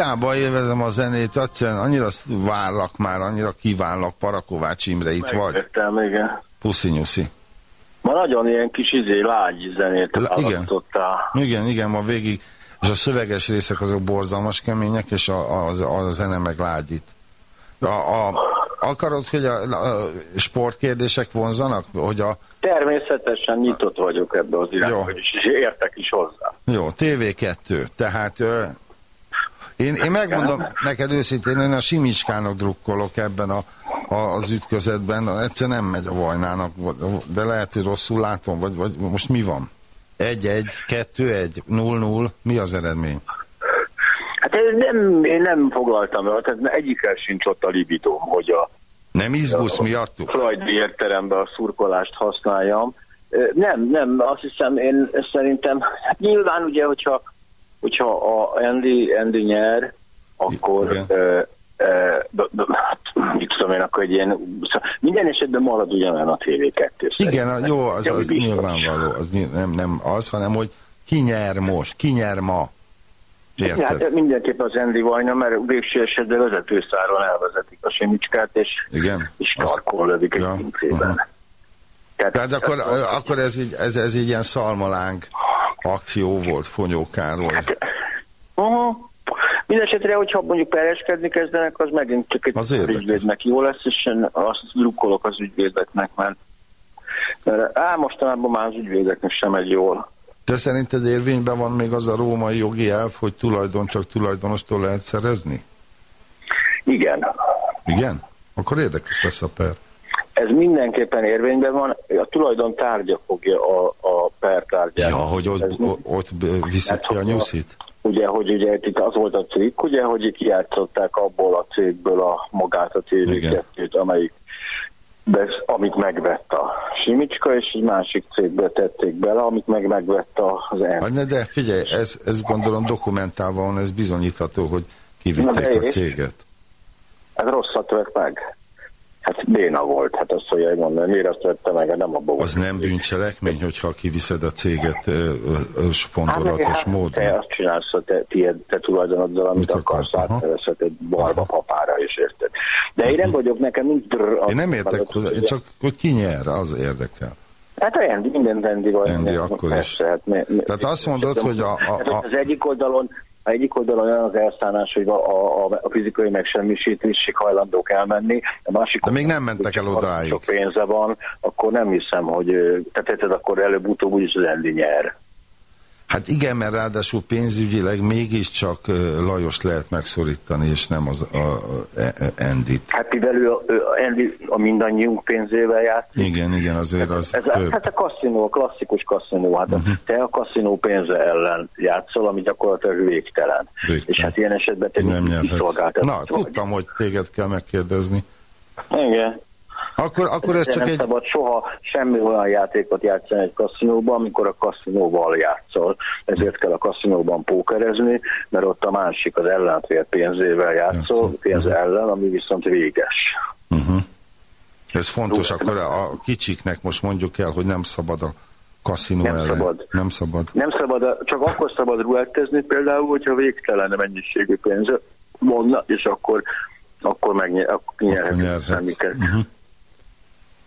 hiába élvezem a zenét, egyszerűen annyira várlak már, annyira kívánlak, Parakovács Imre, itt Megvettem, vagy. igen. Puszi nyuszi. Ma nagyon ilyen kis izé, lágy zenét La, igen. igen, igen, ma végig, és a szöveges részek azok borzalmas kemények, és a, a, a zene meg lágyít. A, a, akarod, hogy a, a sportkérdések vonzanak? Hogy a... Természetesen nyitott vagyok ebbe az irányba, és értek is hozzá. Jó, TV2, tehát... Ö, én, én megmondom neked őszintén, én a Simicskának drukkolok ebben a, a, az ütközetben, egyszer nem megy a Vajnának, de lehet, hogy rosszul látom, vagy, vagy most mi van? 1-1, 2-1, 0-0, mi az eredmény? Hát ez nem, én nem foglaltam el, tehát egyikkel sincs ott a libidóm, hogy a Nem izgulsz miattuk? Freudi értelemben a szurkolást használjam. Nem, nem, azt hiszem, én szerintem, hát nyilván ugye, hogyha, hogyha a Andy, Andy nyer, akkor Igen. b- b- hát, mit tudom én, akkor egy ilyen, szóval minden esetben marad ugyanolyan a TV2. Igen, a, jó, az, az nyilvánvaló, az nem, nem az, hanem hogy ki nyer most, ki nyer ma. Érted? Hát mindenképpen az Andy Vajna, mert végső esetben vezetőszáron elvezetik a Simicskát, és, Igen? és tarkon lövik egy Ja, pincében. aha. Tehát akkor, akkor ez, így, ez, ez így ilyen szalmalánk akció volt Fonyó Károly. Uh-huh. Mindenesetre, hogyha mondjuk pereskedni kezdenek, az megint csak egy Az ügyvédnek jó lesz, és én azt drukkolok az ügyvédeknek, mert, mert á, mostanában már az ügyvédeknek sem megy jól. Te szerinted érvényben van még az a római jogi elv, hogy tulajdon csak tulajdonostól lehet szerezni? Igen, Igen? Akkor érdekes lesz a per. Ez mindenképpen érvényben van, a tulajdon tárgya fogja a, a per tárgyát. Ja, hogy ott, Ez- ott viszed ki a nyuszit? Ugye, hogy ugye itt az volt a cikk, ugye, hogy kijátszották abból a cégből a magát a TV2-t, amelyik de, amit megvett a Simicska, és egy másik cégbe tették bele, amit meg megvett az EN. Hát ne, de figyelj, ez, ez gondolom dokumentálva van, ez bizonyítható, hogy Na kivitték de a céget. Ez rosszat vett meg. Hát béna volt, hát azt fogja mondani, miért azt vette meg, hát nem abból Az nem bűncselekmény, hogyha kiviszed a céget Hát, fondolatos hát, módon? te azt csinálsz a te, tiéd, te tulajdonoddal, amit Mit akarsz, akarsz? Egy barba papára is, érted? De én nem vagyok, nekem drr. Én nem értek hozzá, csak hogy ki nyer, az érdekel. Hát a Andy, minden Andy vagy. Andy akkor is. Persze, hát, mi, mi, Tehát azt mondod, hogy a- a- Hát a- Az egyik oldalon egyik oldalon olyan az elszállás, hogy a, a, a, fizikai megsemmisítésig hajlandók elmenni, a másik De még nem mentek el odáig. Sok pénze van, akkor nem hiszem, hogy tehát érted, akkor előbb-utóbb úgyis az Andy nyer. Hát igen, mert ráadásul pénzügyileg mégiscsak Lajos lehet megszorítani, és nem az a, a, a Endit. Hát mivel ő, Andy a mindannyiunk pénzével játszik, Igen, igen, azért az Ez a, több. hát a kaszinó, a klasszikus kaszinó, hát uh-huh. te a kaszinó pénze ellen játszol, ami gyakorlatilag végtelen. Végtelen. És hát ilyen esetben te Nem nyerhetsz. kiszolgáltatod Na, vagy. tudtam, hogy téged kell megkérdezni. Igen. Akkor, akkor ez csak nem egy... szabad soha semmi olyan játékot játszani egy kaszinóban, amikor a kaszinóval játszol. Ezért kell a kaszinóban pókerezni, mert ott a másik az ellenfél pénzével játszol, pénz ellen, ami viszont véges. Uh-huh. Ez fontos, akkor a kicsiknek most mondjuk el, hogy nem szabad a kaszinó Nem ellen. szabad. Nem szabad. Nem szabad, csak akkor szabad rulettezni például, hogyha végtelen mennyiségű pénz van, és akkor akkor megnyer, akkor nyerhet nyerhetsz. semmiket.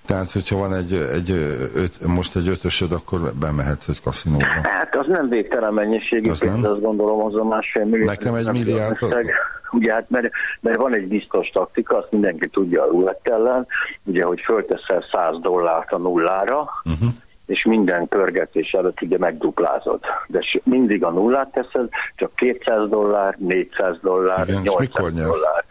Tehát, hogyha van egy, egy öt, most egy ötösöd, akkor bemehetsz egy kaszinóba. Hát az nem végtelen mennyiségű Az pénz, nem? azt gondolom, az a másfél millió. Nekem egy milliárd-. Ugye hát, mert, mert van egy biztos taktika, azt mindenki tudja a rulett ellen, ugye, hogy fölteszel 100 dollárt a nullára, Uh-huh. és minden pörgetés előtt ugye megduplázod. De mindig a nullát teszed, csak 200 dollár, 400 dollár, Igen, és 800 mikor nyersz? dollár,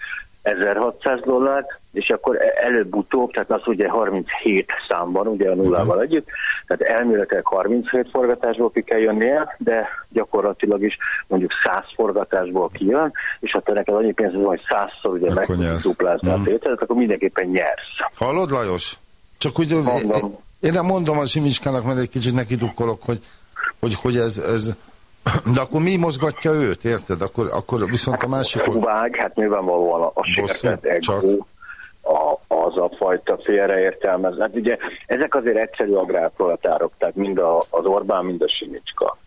1600 dollár, és akkor e- előbb-utóbb, tehát az ugye 37 számban, ugye a nullával Mhm. együtt, tehát elméletileg 37 forgatásból ki kell jönnie, de gyakorlatilag is mondjuk 100 forgatásból kijön, és ha te neked annyi pénzed van, hogy 100-szor ugye Akkor meg tudod nyersz. duplázni a Mhm. tételet, akkor mindenképpen nyersz. Hallod, Lajos? Csak úgy, én, Mondom. én nem mondom a Simicskának, mert egy kicsit neki dukkolok, hogy, hogy, hogy ez, ez, de akkor mi mozgatja őt, érted? Akkor, akkor viszont a másik, hogy Vág, hát nyilvánvalóan a, a sértett ego, a, az a fajta félreértelmez. Hát ugye ezek azért egyszerű agrárproletárok, tehát mind a, az Orbán, mind a Simicska.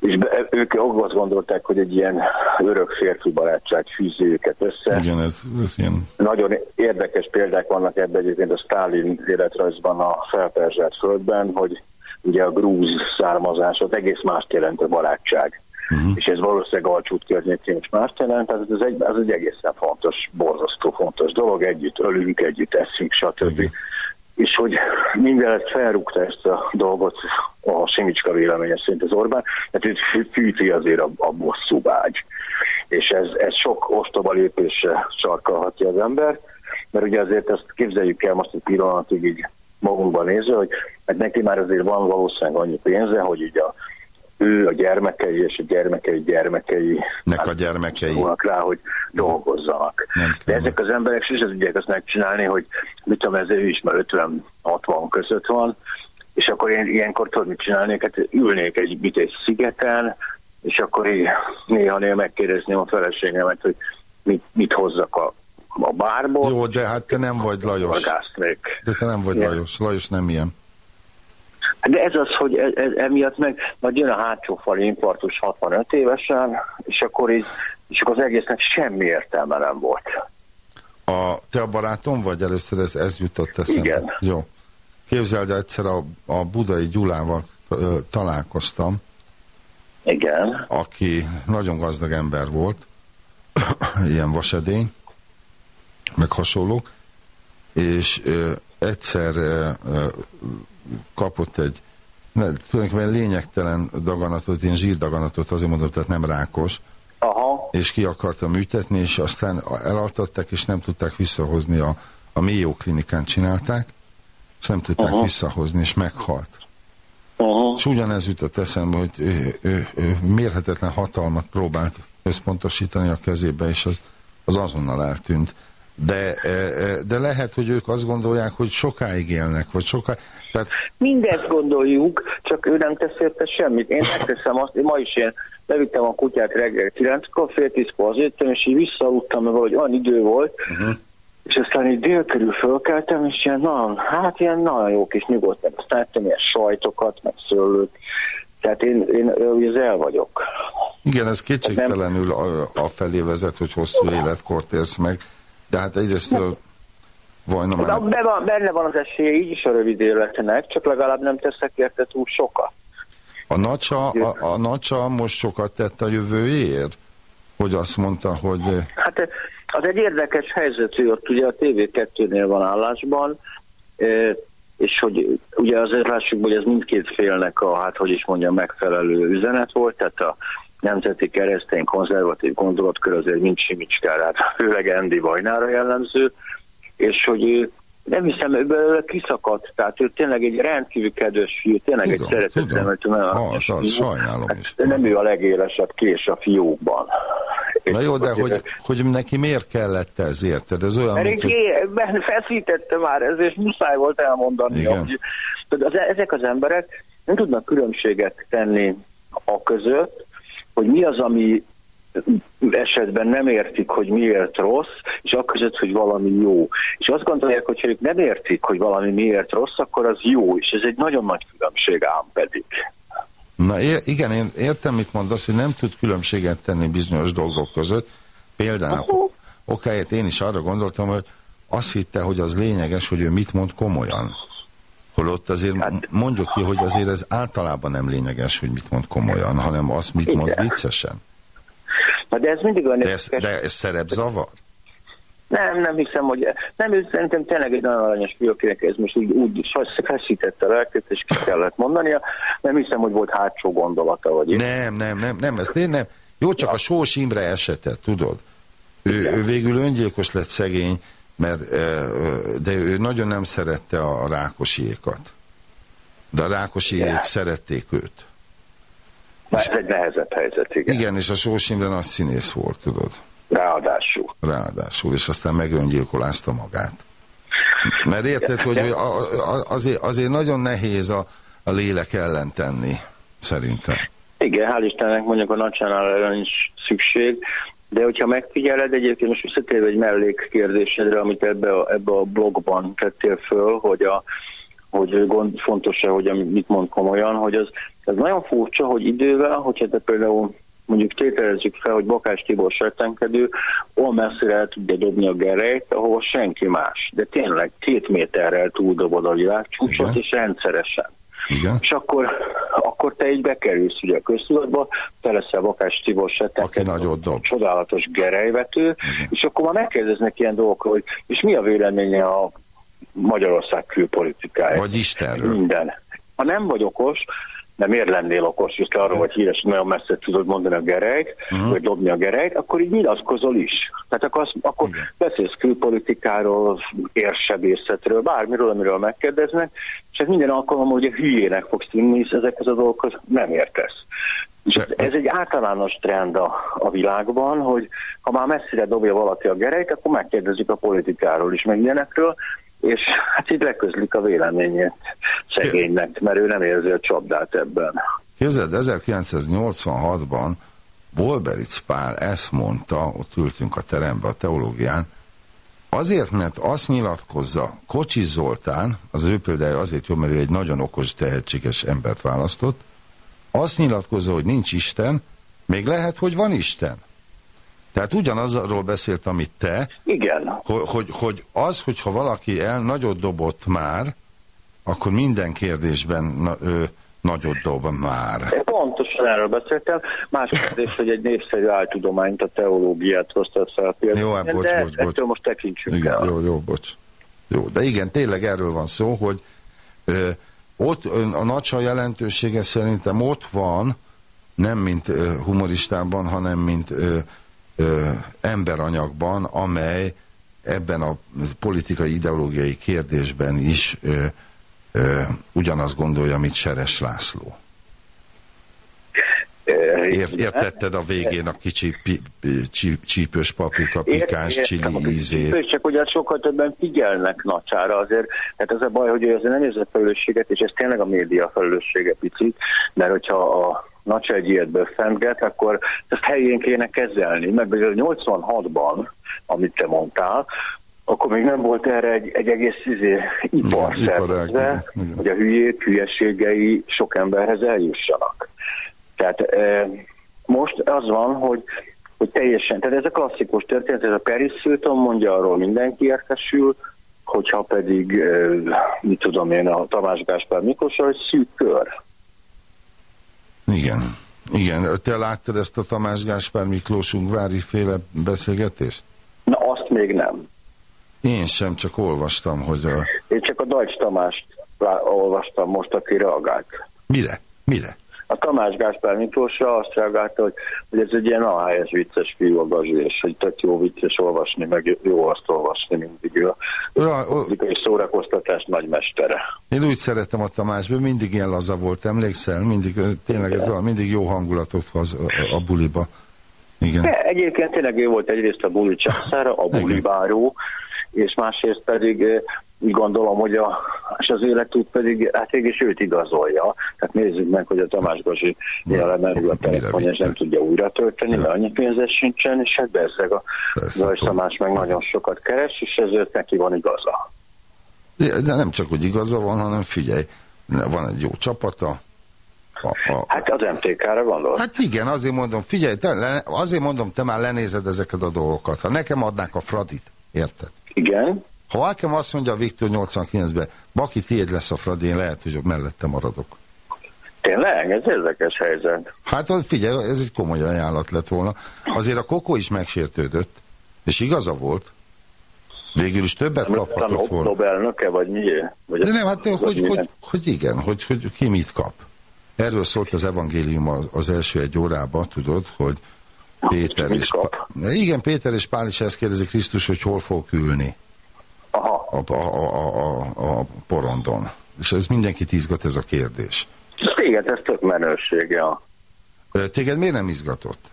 És be, ők azt gondolták, hogy egy ilyen örök férfi barátság fűzi őket össze. igen, ez, ez ilyen, Nagyon érdekes példák vannak ebben egyébként a Stalin életrajzban a felperzselt földben, hogy ugye a grúz származásot egész mást jelent a barátság. uh-huh. és ez valószínűleg Alcsút környékén is más jelent, tehát ez egy, ez egy egészen fontos, borzasztó fontos dolog, együtt ölünk, együtt eszünk, stb. Uh-huh. És hogy mindent felrúgta ezt a dolgot a Simicska véleménye szerint az Orbán, tehát őt fűti azért a, a bosszú vágy. És ez, ez sok ostoba lépésre sarkalhatja az ember, mert ugye azért ezt képzeljük el most egy pillanatig így magunkban nézve, hogy hát neki már azért van valószínűleg annyi pénze, hogy ugye a, ő, a gyermekei és a gyermekei gyermekei Nek a gyermekei. rá, hogy dolgozzanak. Nem De ezek az emberek sose tudják azt megcsinálni, hogy mit tudom, ez ő is már 50-60 között van, és akkor én ilyenkor tudod mit csinálni, hát ülnék egy, mit egy szigeten, és akkor így néha-néha megkérdezném a feleségemet, hogy mit, mit hozzak a, a bárból. Jó, de hát te nem vagy Lajos. Horgásznék. De te nem vagy Igen. Lajos. Lajos nem ilyen. De ez az, hogy ez, ez, emiatt meg majd jön a hátsó fali infarktus 65 évesen, és akkor, így, és akkor az egésznek semmi értelme nem volt. A, te a barátom vagy? Először ez, ez jutott eszembe. Igen. Jó. Képzeld, egyszer a, a budai Gyulával ö, találkoztam, Igen. aki nagyon gazdag ember volt, *coughs* ilyen vasedény, meg hasonlók, és ö, egyszer ö, ö, kapott egy ne, tulajdonképpen lényegtelen daganatot, ilyen zsírdaganatot, azért mondom, tehát nem rákos, Aha. és ki akarta műtetni, és aztán elaltatták, és nem tudták visszahozni, a, a Mayo klinikán csinálták, és nem tudták Aha. visszahozni, és meghalt. Uh-huh. És ugyanez jutott eszembe, hogy ő, ő, ő mérhetetlen hatalmat próbált összpontosítani a kezébe, és az, az azonnal eltűnt. De, e, e, de lehet, hogy ők azt gondolják, hogy sokáig élnek, vagy sokáig... Tehát Mindezt gondoljuk, csak ő nem tesz érte semmit. Én megteszem azt, én ma is én levittem a kutyát reggel 9-kor, fél tízkor az jöttem, és így visszaludtam, mert valahogy olyan idő volt, uh-huh. és aztán így dél körül fölkeltem, és ilyen nagyon, hát ilyen nagyon jó kis nyugodt, aztán ettem ilyen sajtokat, meg szőlőt, tehát én, én ugye el vagyok. igen, ez kétségtelenül felé vezet, hogy hosszú életkort érsz meg, de hát egyrészt Vajna De már... be van, benne van az esélye így is a rövid életnek, csak legalább nem teszek érte túl sokat. A Nacsa, a, a Nacsa most sokat tett a jövőjéért? Hogy azt mondta, hogy... Hát az egy érdekes helyzet, hogy ott ugye a TV2-nél van állásban, és hogy ugye azért lássuk, hogy ez mindkét félnek a, hát hogy is mondjam, megfelelő üzenet volt, tehát a nemzeti keresztény konzervatív gondolatkör azért mind Simicskára, hát *laughs* főleg Endi Vajnára jellemző, és hogy ő nem hiszem, ő belőle kiszakadt, tehát ő tényleg egy rendkívül kedves fiú, tényleg Tudom, egy szeretetlen, tudom. nagyon Az, az, fiú. sajnálom is. Hát nem ő a legélesebb kés a fiókban. Na jó, de hogy- hogy, neki miért kellett ez, érted? Ez olyan, mert mint, én hogy... feszítette már ez, és muszáj volt elmondani. Hogy, az, ezek az emberek nem tudnak különbséget tenni a között, hogy mi az, ami esetben nem értik, hogy miért rossz, és a között, hogy valami jó. És azt gondolják, hogy ha ők nem értik, hogy valami miért rossz, akkor az jó, és ez egy nagyon nagy különbség ám pedig. Na igen, én értem, mit mondasz, hogy nem tud különbséget tenni bizonyos dolgok között. Például, okáját én is arra gondoltam, hogy azt hitte, hogy az lényeges, hogy ő mit mond komolyan. Holott azért hát, mondjuk ki, hogy azért ez általában nem lényeges, hogy mit mond komolyan, hanem azt, mit mond viccesen. Na de ez mindig olyan De ez, de ez szerepzavar? Nem, nem hiszem, hogy... Nem, ő szerintem tényleg egy nagyon aranyos fiú, akinek ez most úgy, úgy feszítette a lelkét, és ki kellett mondania. Nem hiszem, hogy volt hátsó gondolata, vagy Nem, nem, nem, nem, ezt én nem. Jó, csak a Sós Imre esetet, tudod? Ő, ő végül öngyilkos lett szegény, mert, de ő nagyon nem szerette a rákosiékat. De a rákosiék szerették őt. Már ez egy nehezebb helyzet, igen. Igen, és a Sós Imre nagy színész volt, tudod? Ráadásul. Ráadásul, és aztán megöngyilkolázta magát. Mert érted, hogy azért, azért nagyon nehéz a, a lélek ellen tenni, szerintem. Igen, hál' Istennek mondjuk a nagysánál nincs szükség, de hogyha megfigyeled, egyébként most visszatérve egy mellékkérdésedre, amit ebbe a, ebbe a blogban tettél föl, hogy, a, hogy gond, fontos-e, hogy mit mond komolyan, hogy az, az nagyon furcsa, hogy idővel, hogyha te például mondjuk tételezzük fel, hogy Bakás Tibor sertenkedő, olyan messzire el tudja dobni a gerejt, ahova senki más. De tényleg két méterrel túldobod a világcsúcsot, és rendszeresen. Igen. és akkor, akkor te így bekerülsz ugye a köztudatba, te leszel Bakás Tibor Aki nagyot dob. csodálatos gerejvető, és akkor már megkérdeznek ilyen dolgokról, hogy és mi a véleménye a Magyarország külpolitikája? Vagy Istenről. Minden. Ha nem vagy okos, de miért lennél okos, és te arról vagy híres, hogy nagyon messze tudod mondani a gerejt, uh-huh. vagy dobni a gerejt, akkor így nyilatkozol is. Tehát akkor, azt, akkor beszélsz külpolitikáról, érsebészetről, bármiről, amiről megkérdeznek, és ez minden alkalommal ugye hülyének fogsz tűnni, hisz ezekhez a dolgokhoz nem értesz. És ez, ez egy általános trend a, a világban, hogy ha már messzire dobja valaki a gerejt, akkor megkérdezik a politikáról is, meg ilyenekről, és hát így leközlik a véleményét szegénynek, mert ő nem érzi a csapdát ebben. Képzeld, 1986-ban Bolberic Pál ezt mondta, ott ültünk a terembe a teológián, azért, mert azt nyilatkozza Kocsi Zoltán, az ő példája azért jó, mert ő egy nagyon okos, tehetséges embert választott, azt nyilatkozza, hogy nincs Isten, még lehet, hogy van Isten. Tehát ugyanazról beszélt, amit te, Igen, hogy, hogy, hogy az, hogyha valaki el nagyot dobott már, akkor minden kérdésben na, ő, nagyot dob már. pontosan erről beszéltem. Más kérdés, hogy egy népszerű áltudományt, a teológiát hoztad fel például. Jó, hát bocs, de bocs, bocs. most tekintsünk Igen, el. jó, jó, bocs. Jó, de igen, tényleg erről van szó, hogy ö, ott ö, a nagysa jelentősége szerintem ott van, nem mint ö, humoristában, hanem mint ö, ö, emberanyagban, amely ebben a politikai ideológiai kérdésben is ö, ö, ugyanazt gondolja, mint Seres László. Ért, értetted a végén a kicsi pi, pi, csí, csípős paprika, pikás Értem, csili ízét. csípős, Csak hát sokkal többen figyelnek nacsára azért. Tehát ez a baj, hogy ő azért nem érzi a felelősséget, és ez tényleg a média felelőssége picit, mert hogyha a nacsa egy ilyet befentget, akkor ezt helyén kéne kezelni. Például 86-ban, amit te mondtál, akkor még nem volt erre egy, egy egész izé, ipar szervezve, hogy a hülyék, hülyeségei sok emberhez eljussanak. Tehát e, most az van, hogy, hogy teljesen, tehát ez a klasszikus történet, ez a Paris Hilton mondja, arról mindenki értesül, hogyha pedig, e, mit tudom én, a Tamás Gáspár Miklós, hogy szűk kör. Igen. Igen, te láttad ezt a Tamás Gáspár Miklós Ungvári féle beszélgetést? Na azt még nem. Én sem, csak olvastam, hogy a... Én csak a Dajcs Tamást olvastam most, aki reagált. Mire? Mire? A Tamás Gáspár Miklósra azt reagálta, hogy, hogy ez egy ilyen ahelyes vicces fiú a Gazi, és hogy tök jó vicces olvasni, meg jó azt olvasni mindig. Ő a Ja, o- politikai szórakoztatás nagymestere. Én úgy szeretem a Tamásban, mindig ilyen laza volt, emlékszel? Mindig, tényleg ez olyan, mindig jó hangulatot hoz a, a buliba. Igen. De egyébként tényleg ő volt egyrészt a buli császára, a bulibáró, és másrészt pedig úgy gondolom, hogy a, és az életút pedig hát mégis őt igazolja. Tehát nézzük meg, hogy a Tamás Gazi jelen merül a telefonja, és nem tudja újra tölteni, mert annyi pénze sincsen, és hát bezzeg a tudom. Tamás meg nagyon sokat keres, és ezért neki van igaza. De, nem csak, hogy igaza van, hanem figyelj, van egy jó csapata. A, a, Hát az MTK-ra gondol? Hát igen, azért mondom, figyelj, te, le, azért mondom, te már lenézed ezeket a dolgokat. Ha nekem adnák a Fradit, érted? Igen. Ha nekem azt mondja a Viktor 89-ben, Baki, tiéd lesz a Fradi, én lehet, hogy mellette maradok. Tényleg? Ez érdekes helyzet. Hát figyelj, ez egy komoly ajánlat lett volna. Azért a Kokó is megsértődött, és igaza volt. Végül is többet kaphatott A volna. Nobel-nöke, vagy mi? Vagy De nem, hát hogy, milyen? hogy, hogy igen, hogy, hogy ki mit kap. Erről szólt az evangélium az, első egy órában, tudod, hogy Péter és? Pál, igen, Péter és Pál is ezt kérdezi Krisztus, hogy hol fog ülni. A, a, a, a, porondon. És ez mindenkit izgat ez a kérdés. Téged ez tök menőség, ja. Téged miért nem izgatott?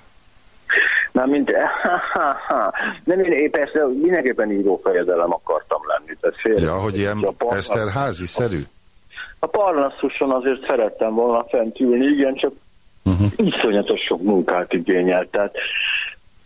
Na, mint, *laughs* nem én, persze mindenképpen írófejedelem akartam lenni. Tehát fél, Ja, hogy ilyen a, parla- Eszterházi-szerű? a parnaszuson azért szerettem volna fent ülni, igen, csak Uh-huh. iszonyatos sok munkát igényel, tehát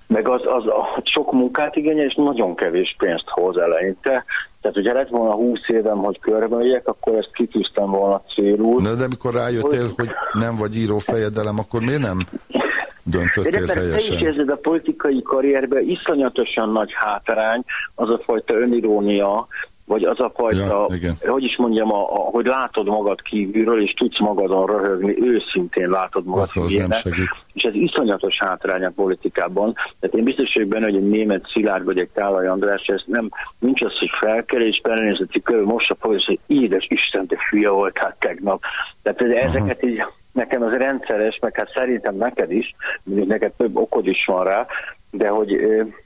meg az, az a sok munkát igényel, és nagyon kevés pénzt hoz eleinte. Tehát, hogyha lett volna 20 évem, hogy körbejöjjek, akkor ezt kitűztem volna célul. Na, de amikor rájöttél, hogy nem vagy író fejedelem, akkor miért nem De döntöttél ebben te is helyesen? érzed a politikai karrierben iszonyatosan nagy hátrány, az a fajta önirónia, vagy az a fajta, Ja, igen. hogy is mondjam, a, a, hogy látod magad kívülről, és tudsz magadon röhögni, őszintén látod magad Az, az segít. És ez iszonyatos hátrány a politikában. Tehát én biztos vagyok benne, hogy egy német Szilárd vagy egy Kálai András, ez nem, nincs az, hogy felkel és belenézeti körül, most a polis, hogy édes Isten, te hülye voltál tegnap. Tehát ez, ezeket így nekem az rendszeres, meg hát szerintem neked is, mondjuk neked több okod is van rá, de hogy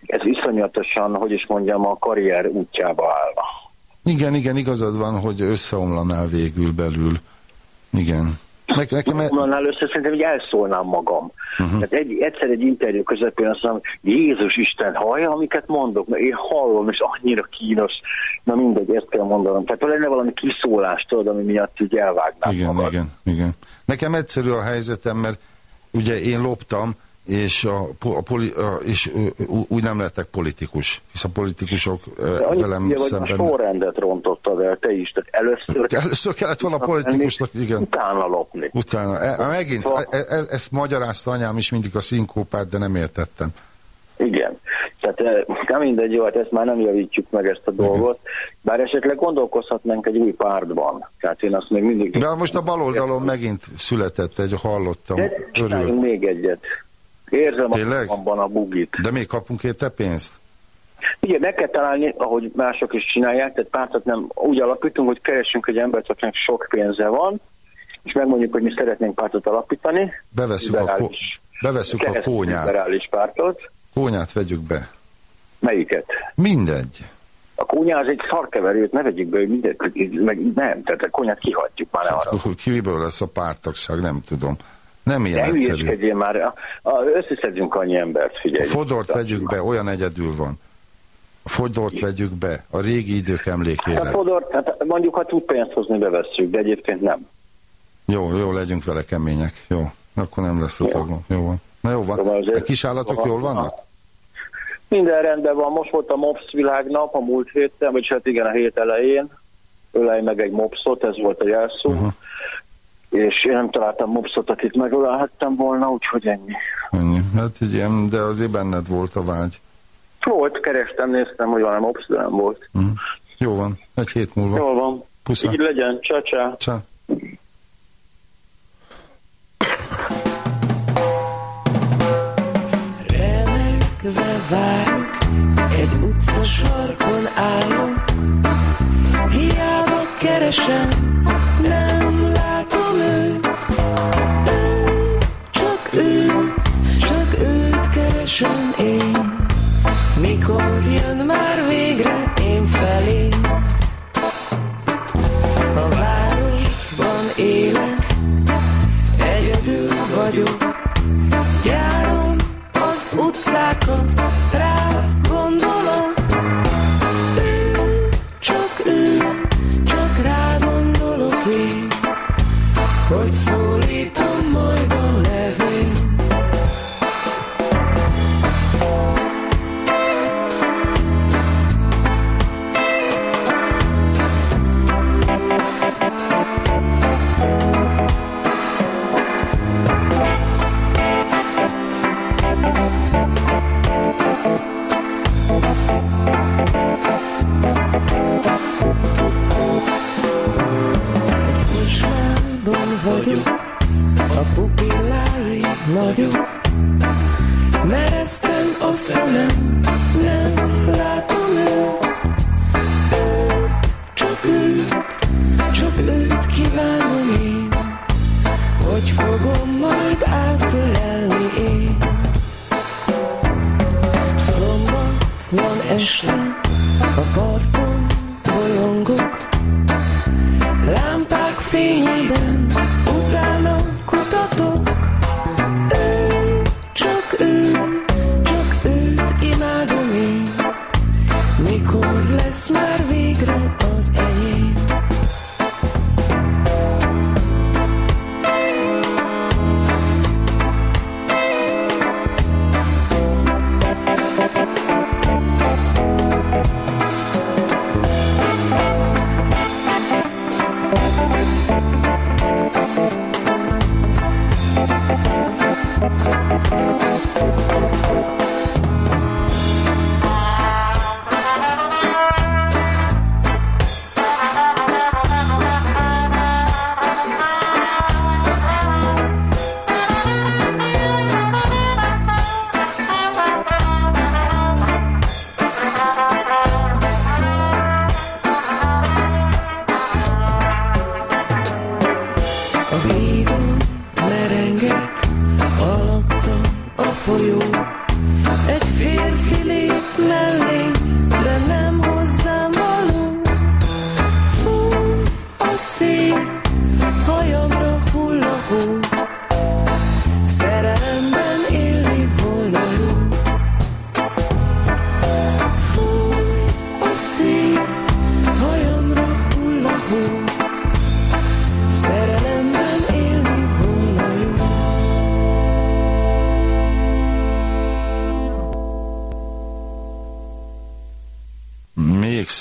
ez iszonyatosan, hogy is mondjam, a karrier útjába állna. Igen, igen, igazad van, hogy összeomlanál végül belül. Igen. Ne, nekem e- Annál össze szerintem, hogy elszólnám magam. Uh-huh. Tehát egy, egyszer egy interjú közepén azt mondom, Jézus Isten, hallja, amiket mondok? Mert én hallom, és annyira kínos. Na mindegy, ezt kell mondanom. Tehát lenne valami kiszólást, tudod, ami miatt így elvágnám igen, magad. igen, igen. Nekem egyszerű a helyzetem, mert ugye én loptam, és, a, a, poli, a, és úgy nem lettek politikus, hisz a politikusok annyit velem ugye, hogy a szemben... sorrendet rontottad el, te is. Tehát először... *laughs* Először kellett volna politikusnak, igen. Utána lopni. Utána. E, megint, e, e, ezt magyarázta anyám is mindig a szinkópát, de nem értettem. Igen. Tehát eh, nem mindegy, jó, hát ezt már nem javítjuk meg ezt a dolgot, bár esetleg gondolkozhatnánk egy új pártban. Tehát én azt még mindig... De most a baloldalon megint született egy, hallottam, De csináljunk még egyet. Érzem Tényleg? abban a bugit. De még kapunk érte pénzt? Ugye meg kell találni, ahogy mások is csinálják, tehát pártot nem úgy alapítunk, hogy keresünk egy embert, akinek sok pénze van, és megmondjuk, hogy mi szeretnénk pártot alapítani. Beveszük a, kó, beveszük a kónyát. Liberális pártot. Kónyát vegyük be. Melyiket? Mindegy. A kónya az egy szarkeverőt, ne vegyük be, hogy mindent, meg nem, tehát a kónyát kihagyjuk már ne arra. *laughs* Kiből lesz a pártagság, nem tudom. Nem ilyen Ne egyszerű. már, a, a, összeszedjünk annyi embert, A figyelj. Fodort vegyük be, olyan egyedül van. A Fodort vegyük be, a régi idők Hát a emlékére. Fodort, hát mondjuk, ha tud pénzt hozni, bevesszük, de egyébként nem. Jó, jó, legyünk vele kemények. Jó, akkor nem lesz a tagom. Jó van. Na jó van. A kis állatok jól vannak? Minden rendben van, most volt a MOPS világnap a múlt héten, vagy hát igen, a hét elején. Ölej meg egy mopszot, ez volt a jelszó. Uh-huh. És én nem találtam mopszot, akit megölelhettem volna, úgyhogy ennyi. Ennyi. Hát ilyen, de azért benned volt a vágy. Volt, kerestem, néztem, hogy van-e mopsz, de nem volt. Uh-huh. Jó van, egy hét múlva. Jól van. Pusza. Így legyen, csá, csá. Csá. Remegve várok, egy utca sarkon állok, hiába keresem, nem nagyok. Mereztem a szemem, nem látom őt. Őt, csak őt, csak őt kívánom én. Hogy fogom majd átölelni én. Szombat van este, a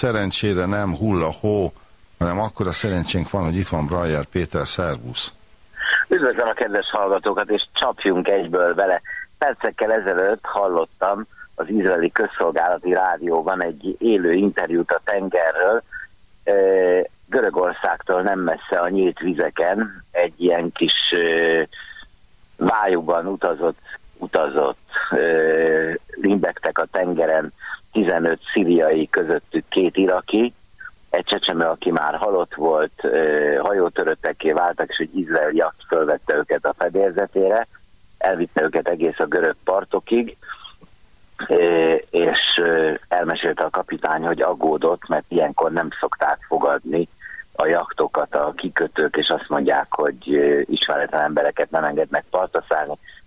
szerencsére nem hull a hó, hanem akkor a szerencsénk van, hogy itt van Brajer Péter, szervusz. Üdvözlöm a kedves hallgatókat, és csapjunk egyből bele. Percekkel ezelőtt hallottam az izraeli közszolgálati rádióban egy élő interjút a tengerről. Görögországtól nem messze a nyílt vizeken egy ilyen kis vájúban utazott, utazott, ö, limbegtek a tengeren 15 szíriai közöttük két iraki, egy csecsemő, aki már halott volt, hajótörötteké váltak, és egy izrael jakt fölvette őket a fedélzetére, elvitte őket egész a görög partokig, és elmesélte a kapitány, hogy aggódott, mert ilyenkor nem szokták fogadni a jaktokat a kikötők, és azt mondják, hogy ismeretlen embereket nem engednek partra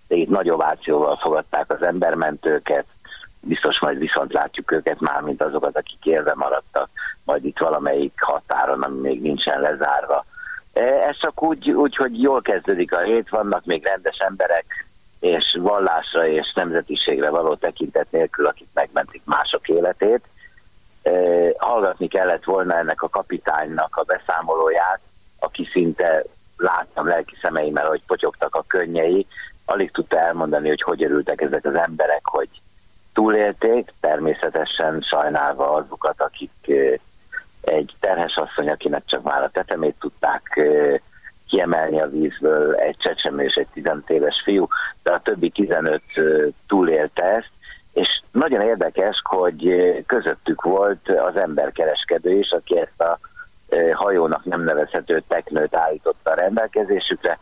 de itt nagy ovációval fogadták az embermentőket, biztos majd viszont látjuk őket már, mint azokat, akik élve maradtak, majd itt valamelyik határon, ami még nincsen lezárva. E, Ez csak úgy, úgy, hogy jól kezdődik a hét, vannak még rendes emberek, és vallásra és nemzetiségre való tekintet nélkül, akik megmentik mások életét. E, Hallgatni kellett volna ennek a kapitánynak a beszámolóját, aki szinte láttam lelki szemeimmel, hogy potyogtak a könnyei, alig tudta elmondani, hogy hogy örültek ezek az emberek, hogy túlélték, természetesen sajnálva azokat, akik egy terhes asszony, akinek csak már a tetemét tudták kiemelni a vízből, egy csecsemő és egy 15 éves fiú, de a többi 15 ö, túlélte ezt, és nagyon érdekes, hogy közöttük volt az emberkereskedő is, aki ezt a hajónak nem nevezhető teknőt állította a rendelkezésükre,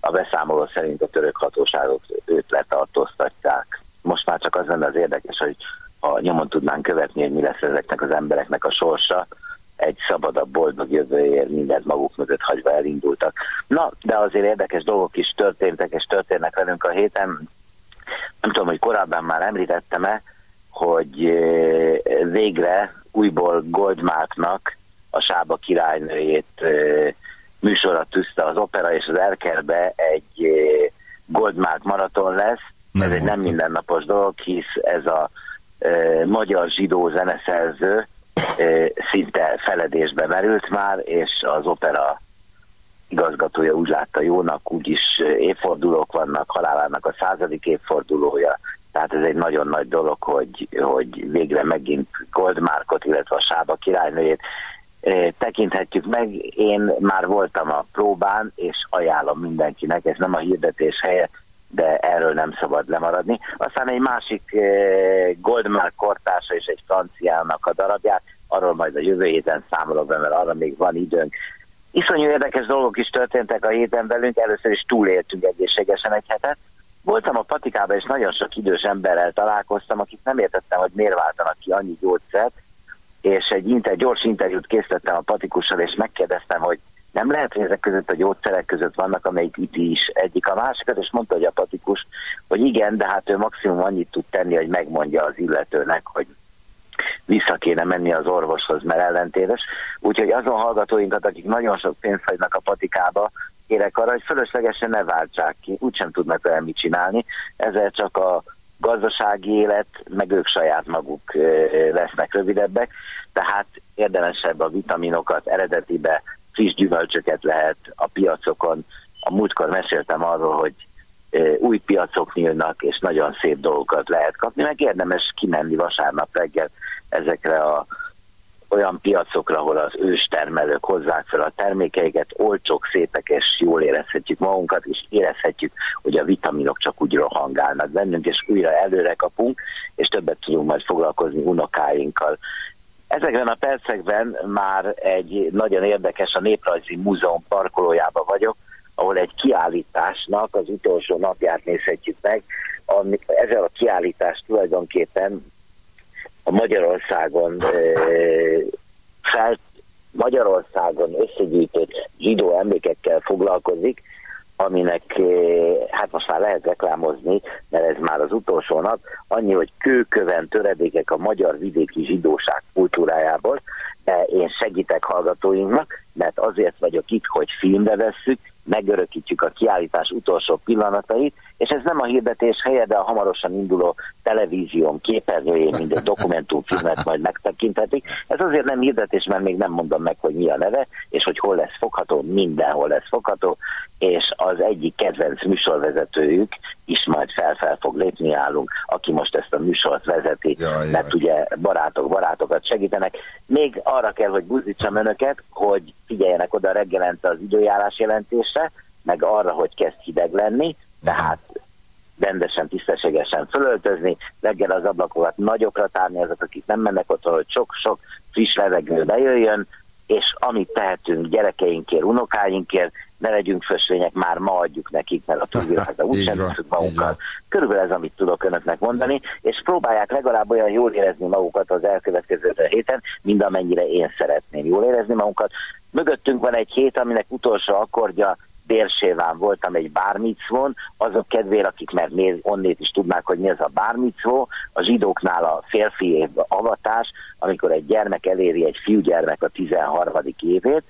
a beszámoló szerint a török hatóságok őt letartóztatják. Most már csak az lenne az érdekes, hogy ha nyomon tudnánk követni, hogy mi lesz ezeknek az embereknek a sorsa, egy szabadabb, boldog jövőért mindent maguk mögött hagyva elindultak. Na, de azért érdekes dolgok is történtek, és történnek velünk a héten. Nem tudom, hogy korábban már említettem-e, hogy végre újból Goldmarknak a Sába királynőjét műsorra tűzte az opera és az Erkerbe egy Goldmark maraton lesz. Nem ez egy nem mindennapos dolog, hisz ez a e, magyar zsidó zeneszerző e, szinte feledésbe merült már, és az opera igazgatója úgy látta jónak, úgyis évfordulók vannak, halálának a századik évfordulója, tehát ez egy nagyon nagy dolog, hogy, hogy végre megint Goldmarkot, illetve a Sába királynőjét eh, tekinthetjük meg. Én már voltam a próbán, és ajánlom mindenkinek, ez nem a hirdetés helye, de erről nem szabad lemaradni. Aztán egy másik eh, Goldmark kortársa és egy franciának a darabját, arról majd a jövő héten számolok be, mert arra még van időnk. Iszonyú érdekes dolgok is történtek a héten velünk, először is túléltünk egészségesen egy hetet. Voltam a patikában, és nagyon sok idős emberrel találkoztam, akik nem értettem, hogy miért váltanak ki annyi gyógyszert, és egy inter, gyors interjút készítettem a patikussal, és megkérdeztem, hogy nem lehet, hogy ezek között a gyógyszerek között vannak, amelyik üti is egyik a másikat, és mondta, hogy a patikus, hogy igen, de hát ő maximum annyit tud tenni, hogy megmondja az illetőnek, hogy vissza kéne menni az orvoshoz, mert ellentétes. Úgyhogy azon hallgatóinkat, akik nagyon sok pénzt hagynak a patikába, kérek arra, hogy fölöslegesen ne váltsák ki, úgysem tudnak vele mit csinálni, ezzel csak a gazdasági élet, meg ők saját maguk lesznek rövidebbek, tehát érdemesebb a vitaminokat eredetibe, friss gyümölcsöket lehet a piacokon. A múltkor meséltem arról, hogy új piacok nyílnak, és nagyon szép dolgokat lehet kapni, meg érdemes kimenni vasárnap reggel ezekre a olyan piacokra, ahol az őstermelők hozzák fel a termékeiket, olcsók, szépek, és jól érezhetjük magunkat, és érezhetjük, hogy a vitaminok csak úgy rohangálnak bennünk, és újra előre kapunk, és többet tudunk majd foglalkozni unokáinkkal. Ezekben a percekben már egy nagyon érdekes, a Néprajzi Múzeum parkolójában vagyok, ahol egy kiállításnak az utolsó napját nézhetjük meg. Ami, ezzel a kiállítás tulajdonképpen a Magyarországon fel, Magyarországon összegyűjtött zsidó emlékekkel foglalkozik, aminek hát most már lehet reklámozni, mert ez már az utolsó nap, annyi, hogy kőköven töredékek a magyar vidéki zsidóság kultúrájából, én segítek hallgatóinknak, mert azért vagyok itt, hogy filmbe vesszük, megörökítjük a kiállítás utolsó pillanatait, és ez nem a hirdetés helye, de a hamarosan induló televízióm képernyőjén minden dokumentumfilmet majd megtekinthetik. Ez azért nem hirdetés, mert még nem mondom meg, hogy mi a neve, és hogy hol lesz fogható, mindenhol lesz fogható, és az egyik kedvenc műsorvezetőjük is majd fel-fel fog lépni állunk, aki most ezt a műsort vezeti, Jaj, mert ugye barátok barátokat segítenek. Még arra kell, hogy buzdítsam önöket, hogy figyeljenek oda reggelente az időjárás jelentésre, meg arra, hogy kezd hideg lenni, tehát rendesen, tisztességesen fölöltözni, reggel az ablakokat nagyokra tárni azok, akik nem mennek otthon, hogy sok-sok friss levegő bejöjjön, és amit tehetünk gyerekeinkért, unokáinkért, ne legyünk fösvények, már ma adjuk nekik, mert a túlvilágban *laughs* Így úgysem tudjuk magunkat. Körülbelül ez, amit tudok önöknek mondani, és próbálják legalább olyan jól érezni magukat az elkövetkező héten, mint amennyire én szeretném jól érezni magunkat. Mögöttünk van egy hét, aminek utolsó akkordja Bérséván voltam egy bármicvon, azok kedvére, akik mert még onnét is tudnák, hogy mi ez a bármicvó, a zsidóknál a férfi avatás, amikor egy gyermek eléri egy fiúgyermek a 13. évét,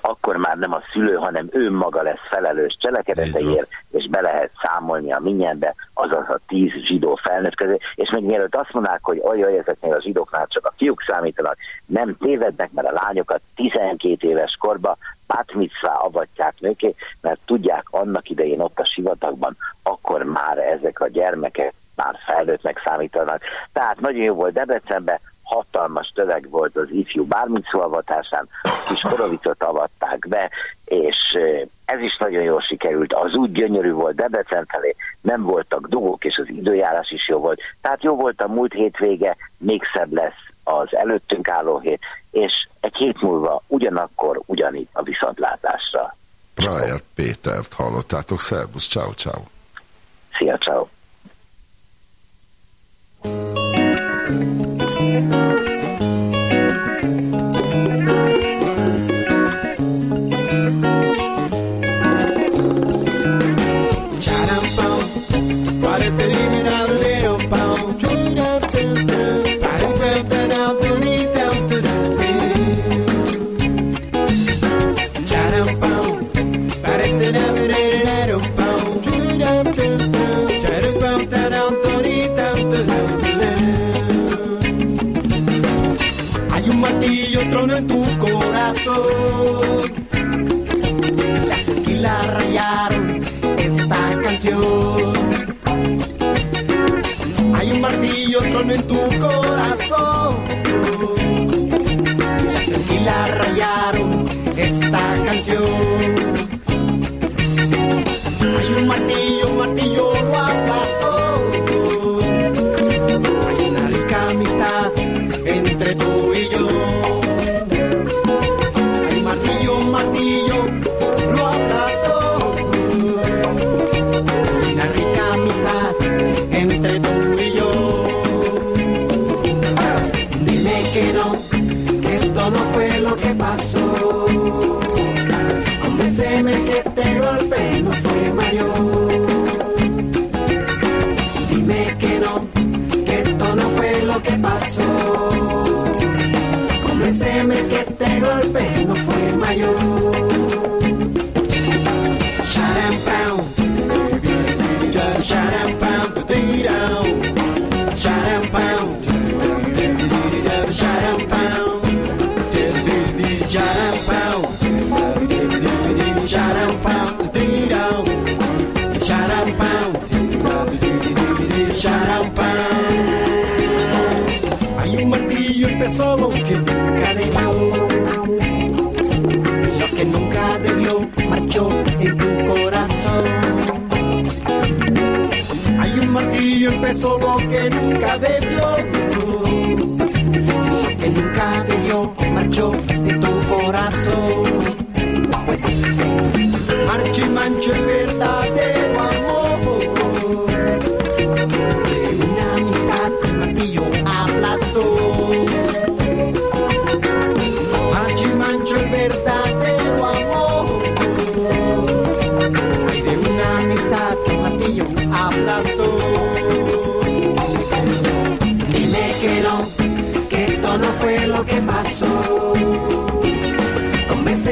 akkor már nem a szülő, hanem ő maga lesz felelős cselekedeteiért, és be lehet számolni a minnyenbe, azaz a tíz zsidó felnőtt közé, és még mielőtt azt mondják, hogy olyan ezeknél a zsidóknál csak a fiúk számítanak, nem tévednek, mert a lányokat 12 éves korba bátmicvá avatják nőké, mert tudják annak idején ott a sivatagban, akkor már ezek a gyermekek már felnőttnek számítanak. Tehát nagyon jó volt Debrecenben, hatalmas töveg volt az ifjú bármicvó avatásán, kis korovicot avatták be, és ez is nagyon jól sikerült. Az úgy gyönyörű volt Debrecen felé, nem voltak dugók, és az időjárás is jó volt. Tehát jó volt a múlt hétvége, még szebb lesz az előttünk álló hét, és egy hét múlva ugyanakkor ugyanitt a viszontlátásra. Prajer Pétert hallottátok. Szerbusz, ciao ciao. Szia, ciao. Hay un martillo trono en tu corazón. Las esquilas rayaron esta canción. Hay un martillo, un martillo lo aplastó.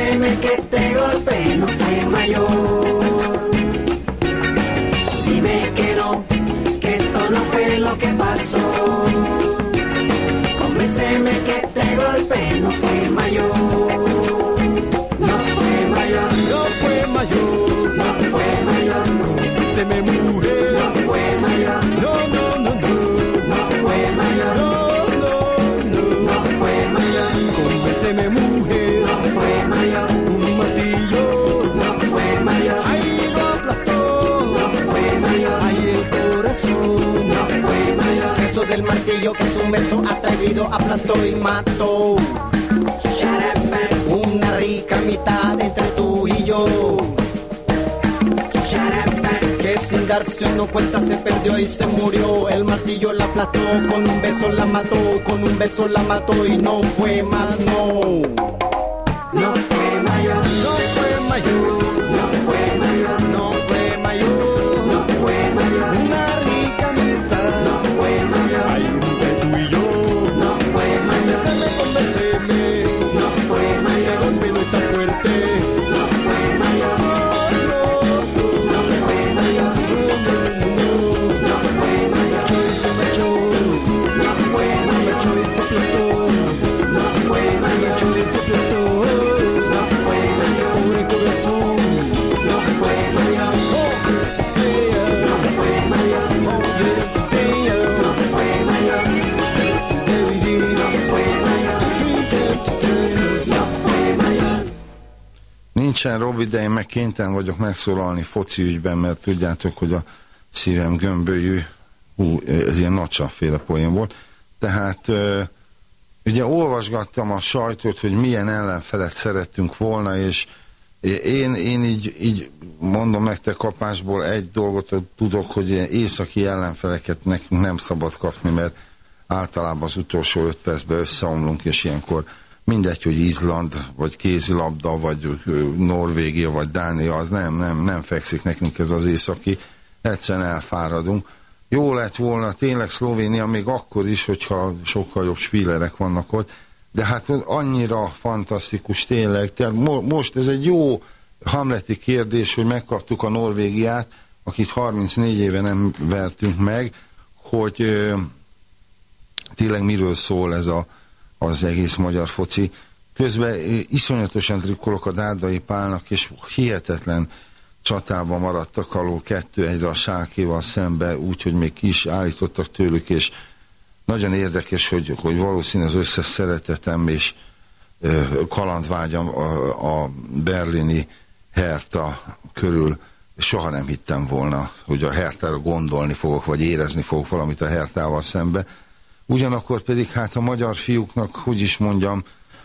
Haceme que te guste, no soy mayor. Que es un beso atrevido aplastó y mató. Una rica amistad entre tú y yo. Que sin darse uno cuenta se perdió y se murió. El martillo la aplastó, con un beso la mató, con un beso la mató y no fue más. No Nincsen Robi, de én meg kénytelen vagyok megszólalni foci ügyben, mert tudjátok, hogy a szívem gömbölyű, hú, ez ilyen nagysaféle poén volt. Tehát ugye olvasgattam a sajtót, hogy milyen ellenfelet szerettünk volna, és én, én így, így mondom nektek kapásból egy dolgot tudok, hogy ilyen északi ellenfeleket nekünk nem szabad kapni, mert általában az utolsó öt percben összeomlunk, és ilyenkor mindegy, hogy Izland, vagy kézilabda, vagy Norvégia, vagy Dánia, az nem, nem, nem fekszik nekünk ez az északi, egyszerűen elfáradunk. Jó lett volna tényleg Szlovénia még akkor is, hogyha sokkal jobb spílerek vannak ott, de hát annyira fantasztikus tényleg. Tehát mo most ez egy jó hamleti kérdés, hogy megkaptuk a Norvégiát, akit 34 éve nem vertünk meg, hogy ö, tényleg miről szól ez a, az egész magyar foci. Közben iszonyatosan trikkolok a Dárdai Pálnak, és hihetetlen csatában maradtak alól kettő egyre a Sákéval szembe, úgyhogy még ki is állítottak tőlük, és nagyon érdekes, hogy, hogy valószínű az összes szeretetem és ö, kalandvágyam a, a berlini Herta körül soha nem hittem volna, hogy a Hertára gondolni fogok, vagy érezni fogok valamit a Hertával szembe. Ugyanakkor pedig hát a magyar fiúknak, hogy is mondjam,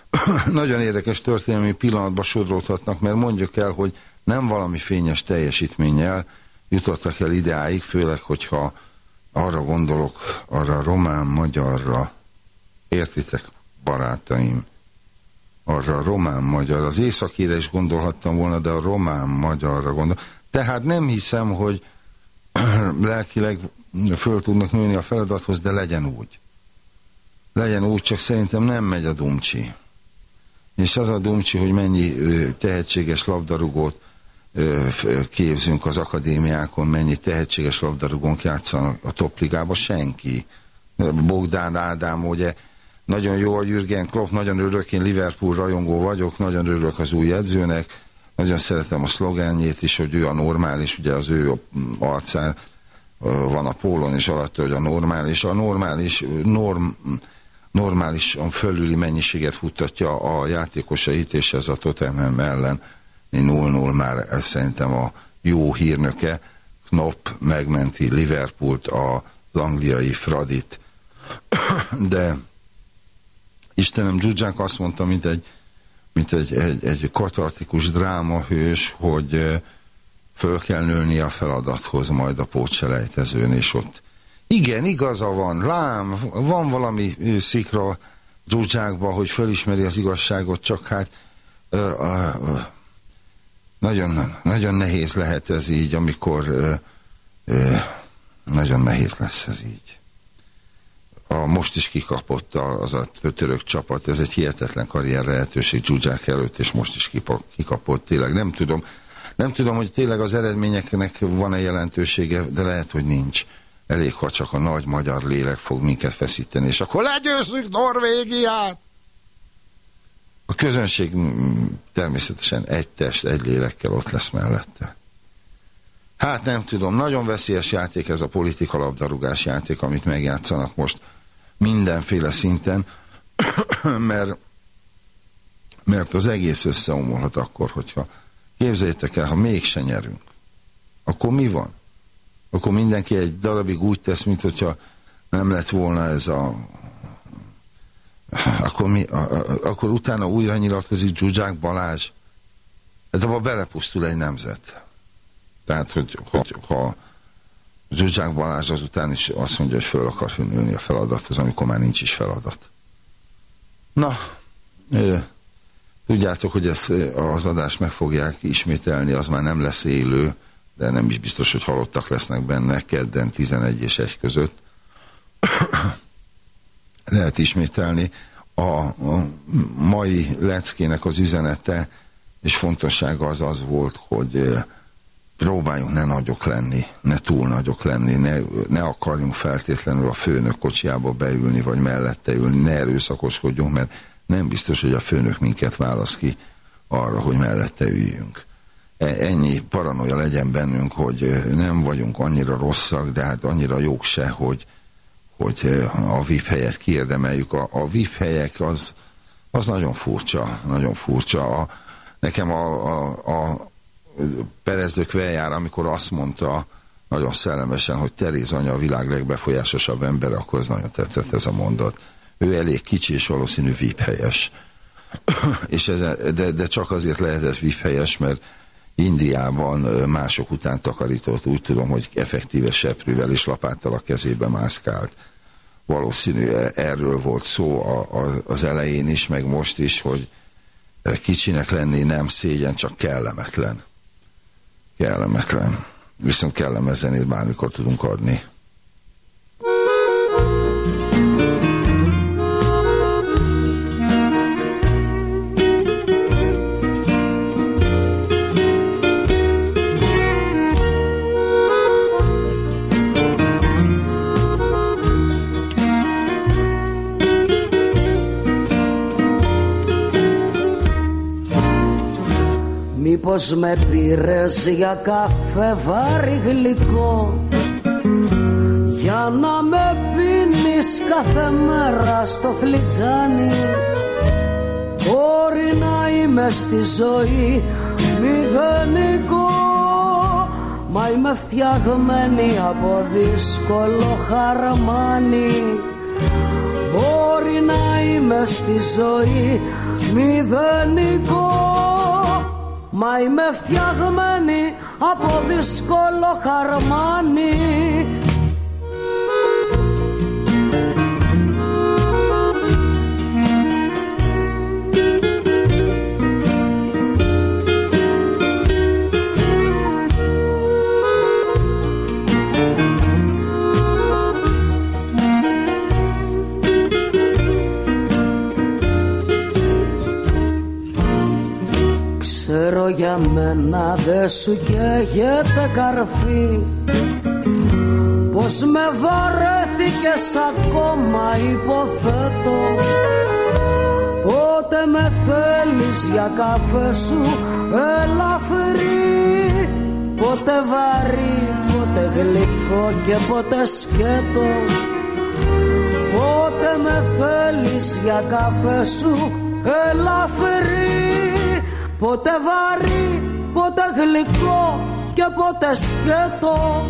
*clears throat* nagyon érdekes történelmi pillanatba sodródhatnak, mert mondjuk el, hogy nem valami fényes teljesítménnyel jutottak el ideáig, főleg, hogyha arra gondolok, arra román-magyarra, értitek, barátaim, arra román-magyar, az északére is gondolhattam volna, de a román-magyarra gondol. Tehát nem hiszem, hogy *clears throat* lelkileg föl tudnak nőni a feladathoz, de legyen úgy. Legyen úgy, csak szerintem nem megy a dumcsi. És az a dumcsi, hogy mennyi tehetséges labdarúgót képzünk az akadémiákon, mennyi tehetséges labdarúgónk játszanak a topligába, senki. Bogdán Ádám, ugye nagyon jó a Jürgen Klopp, nagyon örülök, én Liverpool rajongó vagyok, nagyon örülök az új edzőnek, nagyon szeretem a szlogenjét is, hogy ő a normális, ugye az ő arcán van a pólon és alatt, hogy a normális. A normális, norm, normálisan fölüli mennyiséget futtatja a játékosait, és ez a Tottenham ellen 0-0 már ez szerintem a jó hírnöke. Knopp megmenti Liverpoolt, az angliai Fradit, de Istenem, Zsuzsák azt mondta, mint egy, mint egy, egy, egy katartikus drámahős, hogy föl kell nőni a feladathoz majd a pótselejtezőn, és ott igen, igaza van, lám, van valami szikra dzsúdzsákba, hogy fölismeri az igazságot, csak hát ö, ö, ö, nagyon, nagyon nehéz lehet ez így, amikor ö, ö, nagyon nehéz lesz ez így. A, most is kikapott az a török csapat, ez egy hihetetlen karrier lehetőség dzsúdzsák előtt, és most is kikapott, tényleg nem tudom, nem tudom, hogy tényleg az eredményeknek van-e jelentősége, de lehet, hogy nincs. Elég, ha csak a nagy magyar lélek fog minket feszíteni, és akkor legyőzzük Norvégiát! A közönség természetesen egy test, egy lélekkel ott lesz mellette. Hát nem tudom, nagyon veszélyes játék ez a politika labdarúgás játék, amit megjátszanak most mindenféle szinten, *coughs* mert, mert az egész összeomolhat akkor, hogyha Képzeljétek el, ha mégse nyerünk, akkor mi van? Akkor mindenki egy darabig úgy tesz, mint hogyha nem lett volna ez a... Akkor, mi, a, a, akkor utána újra nyilatkozik Zsuzsák Balázs. Hát abban belepusztul egy nemzet. Tehát, hogy, hogy ha Zsuzsák Balázs azután is azt mondja, hogy föl akar nőni a feladathoz, amikor már nincs is feladat. Na, Tudjátok, hogy ezt az adást meg fogják ismételni, az már nem lesz élő, de nem is biztos, hogy halottak lesznek benne kedden 11 és 1 között. *coughs* Lehet ismételni. A, a mai leckének az üzenete és fontossága az az volt, hogy próbáljunk ne nagyok lenni, ne túl nagyok lenni, ne, ne akarjunk feltétlenül a főnök kocsiába beülni, vagy mellette ülni, ne erőszakoskodjunk, mert nem biztos, hogy a főnök minket válasz ki arra, hogy mellette üljünk. E, ennyi paranoia legyen bennünk, hogy nem vagyunk annyira rosszak, de hát annyira jók se, hogy, hogy a VIP helyet kiérdemeljük. A, a VIP helyek az, az nagyon furcsa, nagyon furcsa. A, nekem a, a, a Perezdök Veljár, amikor azt mondta nagyon szellemesen, hogy Teréz anya a világ legbefolyásosabb ember, akkor ez nagyon tetszett ez a mondat ő elég kicsi és valószínű VIP helyes. *coughs* és ez, de, de csak azért lehetett VIP helyes, mert Indiában mások után takarított, úgy tudom, hogy effektíve seprűvel és lapáttal a kezébe mászkált. Valószínű e, erről volt szó a, a, az elején is, meg most is, hogy kicsinek lenni nem szégyen, csak kellemetlen. Kellemetlen. Viszont kellemes zenét bármikor tudunk adni. Πως με πήρες για καφέ βάρη γλυκό; Για να με πίνεις κάθε μέρα στο φλιτζάνι; Μπορεί να είμαι στη ζωή μηδενικό Μα είμαι φτιαγμένη από δύσκολο χαρμάνι. Μπορεί να είμαι στη ζωή μηδενικό Μα είμαι φτιαγμένη από δύσκολο χαρμάνι για μένα δε σου καίγεται καρφί. Πως με βαρέθηκες ακόμα υποθέτω. Πότε με θέλεις για καφέ σου ελαφρύ Πότε βαρύ, πότε γλυκό και πότε σκέτο. Πότε με θέλεις για καφέ σου ελαφρύ Πότε βαρύ, πότε γλυκό και πότε σκέτο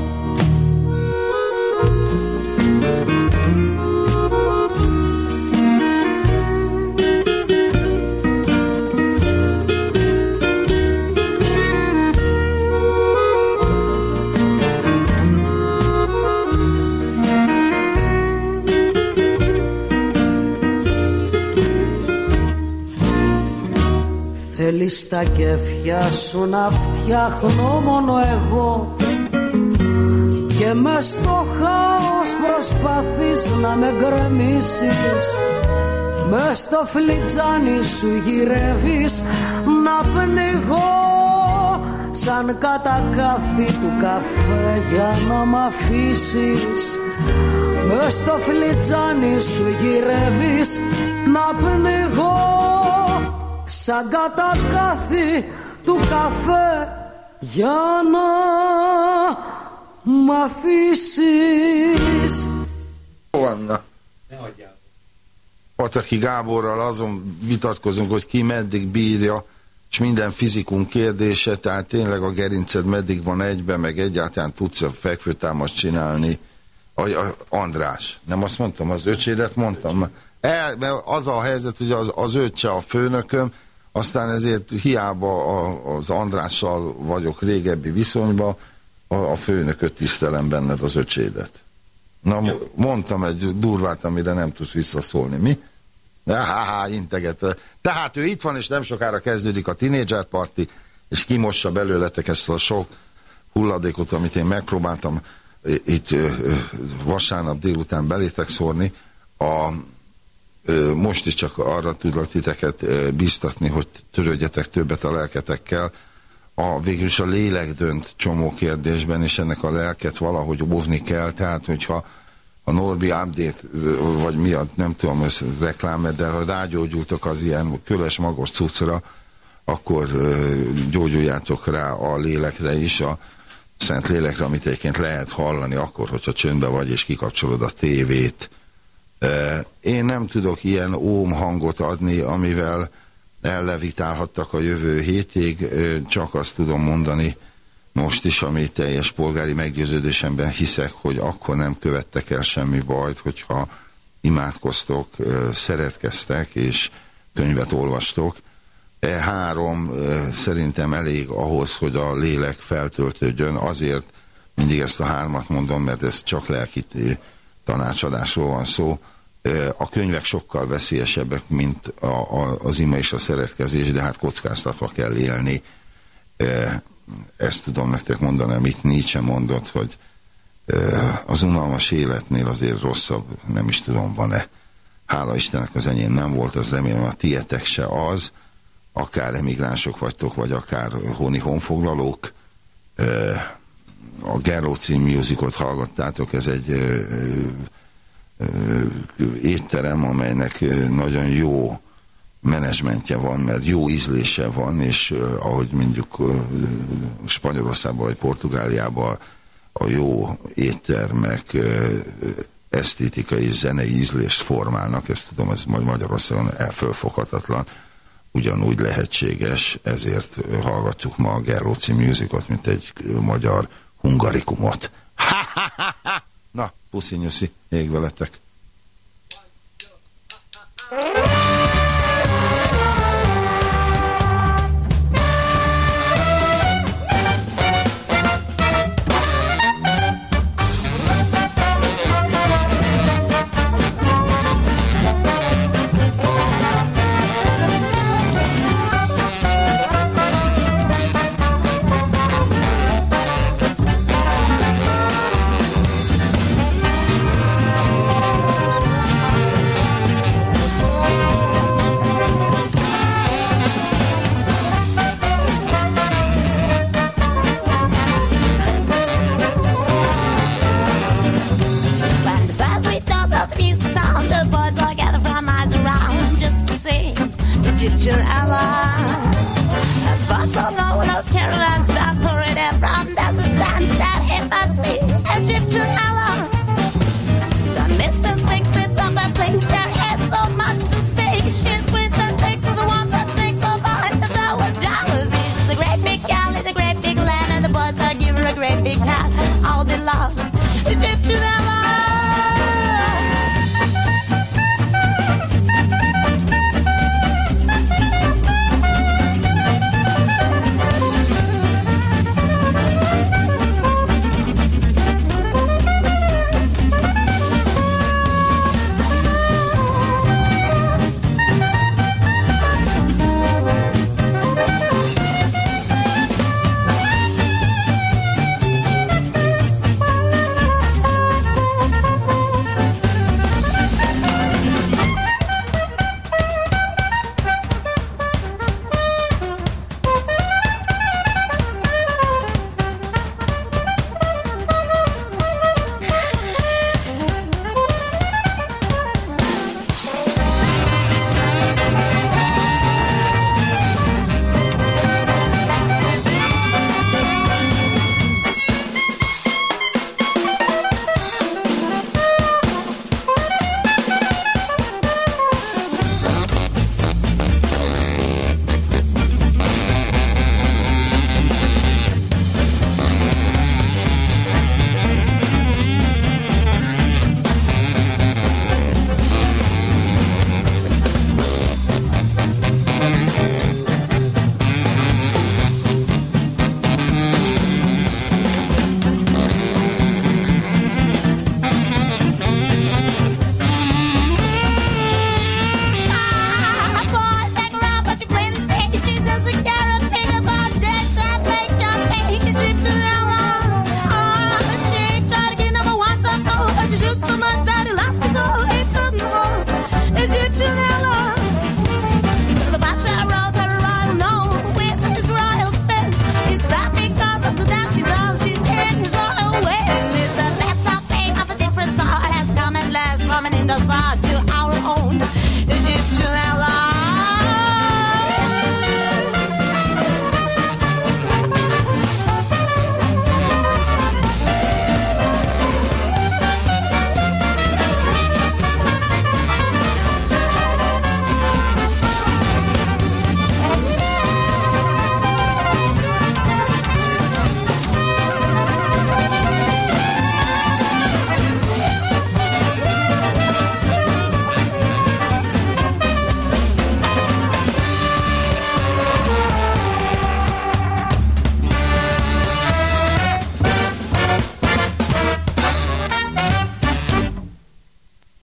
Θέλεις τα κέφια σου να φτιάχνω μόνο εγώ. Και μες στο χάος προσπαθείς να με γκρεμίσεις. Μες στο φλιτζάνι σου γυρεύεις να πνιγώ. Σαν κατακάθι του καφέ για να μ' αφήσεις. Μες στο φλιτζάνι σου γυρεύεις να πνιγώ σαν κατακάθι του καφέ για να μ' αφήσεις Vannak. Pataki Gáborral azon vitatkozunk, hogy ki meddig bírja, és minden fizikum kérdése, tehát tényleg a gerinced meddig van egybe, meg egyáltalán tudsz a fekvőtámaszt csinálni. A, a, András, nem azt mondtam, az öcsédet mondtam. el, mert az a helyzet, hogy az, az öccse a főnököm, aztán ezért hiába a, az Andrással vagyok régebbi viszonyban, a, a főnököt tisztelem benned az öcsédet. Na, mondtam egy durvát, amire nem tudsz visszaszólni. Mi? De há, há, integet. Tehát ő itt van, és nem sokára kezdődik a Teenager Party, és kimossa belőletek ezt a sok hulladékot, amit én megpróbáltam itt vasárnap délután belétek szórni. A, most is csak arra tudlak titeket biztatni, hogy törődjetek többet a lelketekkel. A, végül is a lélek dönt csomó kérdésben, és ennek a lelket valahogy óvni kell, tehát hogyha a Norbi update, vagy miatt, nem tudom, ez reklám, de ha rágyógyultok az ilyen köles magos cuccra, akkor gyógyuljátok rá a lélekre is, a szent lélekre, amit egyébként lehet hallani akkor, hogyha csöndbe vagy, és kikapcsolod a tévét. Én nem tudok ilyen óm hangot adni, amivel ellevitálhattak a jövő hétig, csak azt tudom mondani, most is, ami teljes polgári meggyőződésemben hiszek, hogy akkor nem követtek el semmi bajt, hogyha imádkoztok, szeretkeztek és könyvet olvastok. E három szerintem elég ahhoz, hogy a lélek feltöltődjön. Azért mindig ezt a hármat mondom, mert ez csak lelki tanácsadásról van szó. A könyvek sokkal veszélyesebbek, mint a, a, az ima és a szeretkezés, de hát kockáztatva kell élni ezt tudom nektek mondani, amit Nietzsche mondott, hogy az unalmas életnél azért rosszabb, nem is tudom, van-e. Hála Istennek az enyém nem volt, az remélem a tietek se az, akár emigránsok vagytok, vagy akár honi honfoglalók. A Geró című musicot hallgattátok, ez egy étterem, amelynek nagyon jó menedzsmentje van, mert jó ízlése van, és ahogy mondjuk Spanyolországban vagy Portugáliában a jó éttermek esztétikai és zenei ízlést formálnak, ezt tudom, ez majd Magyarországon elfölfoghatatlan, ugyanúgy lehetséges, ezért hallgatjuk ma a Gerlóci musicot, mint egy magyar hungarikumot. *laughs* Na, puszi nyuszi, ég veletek.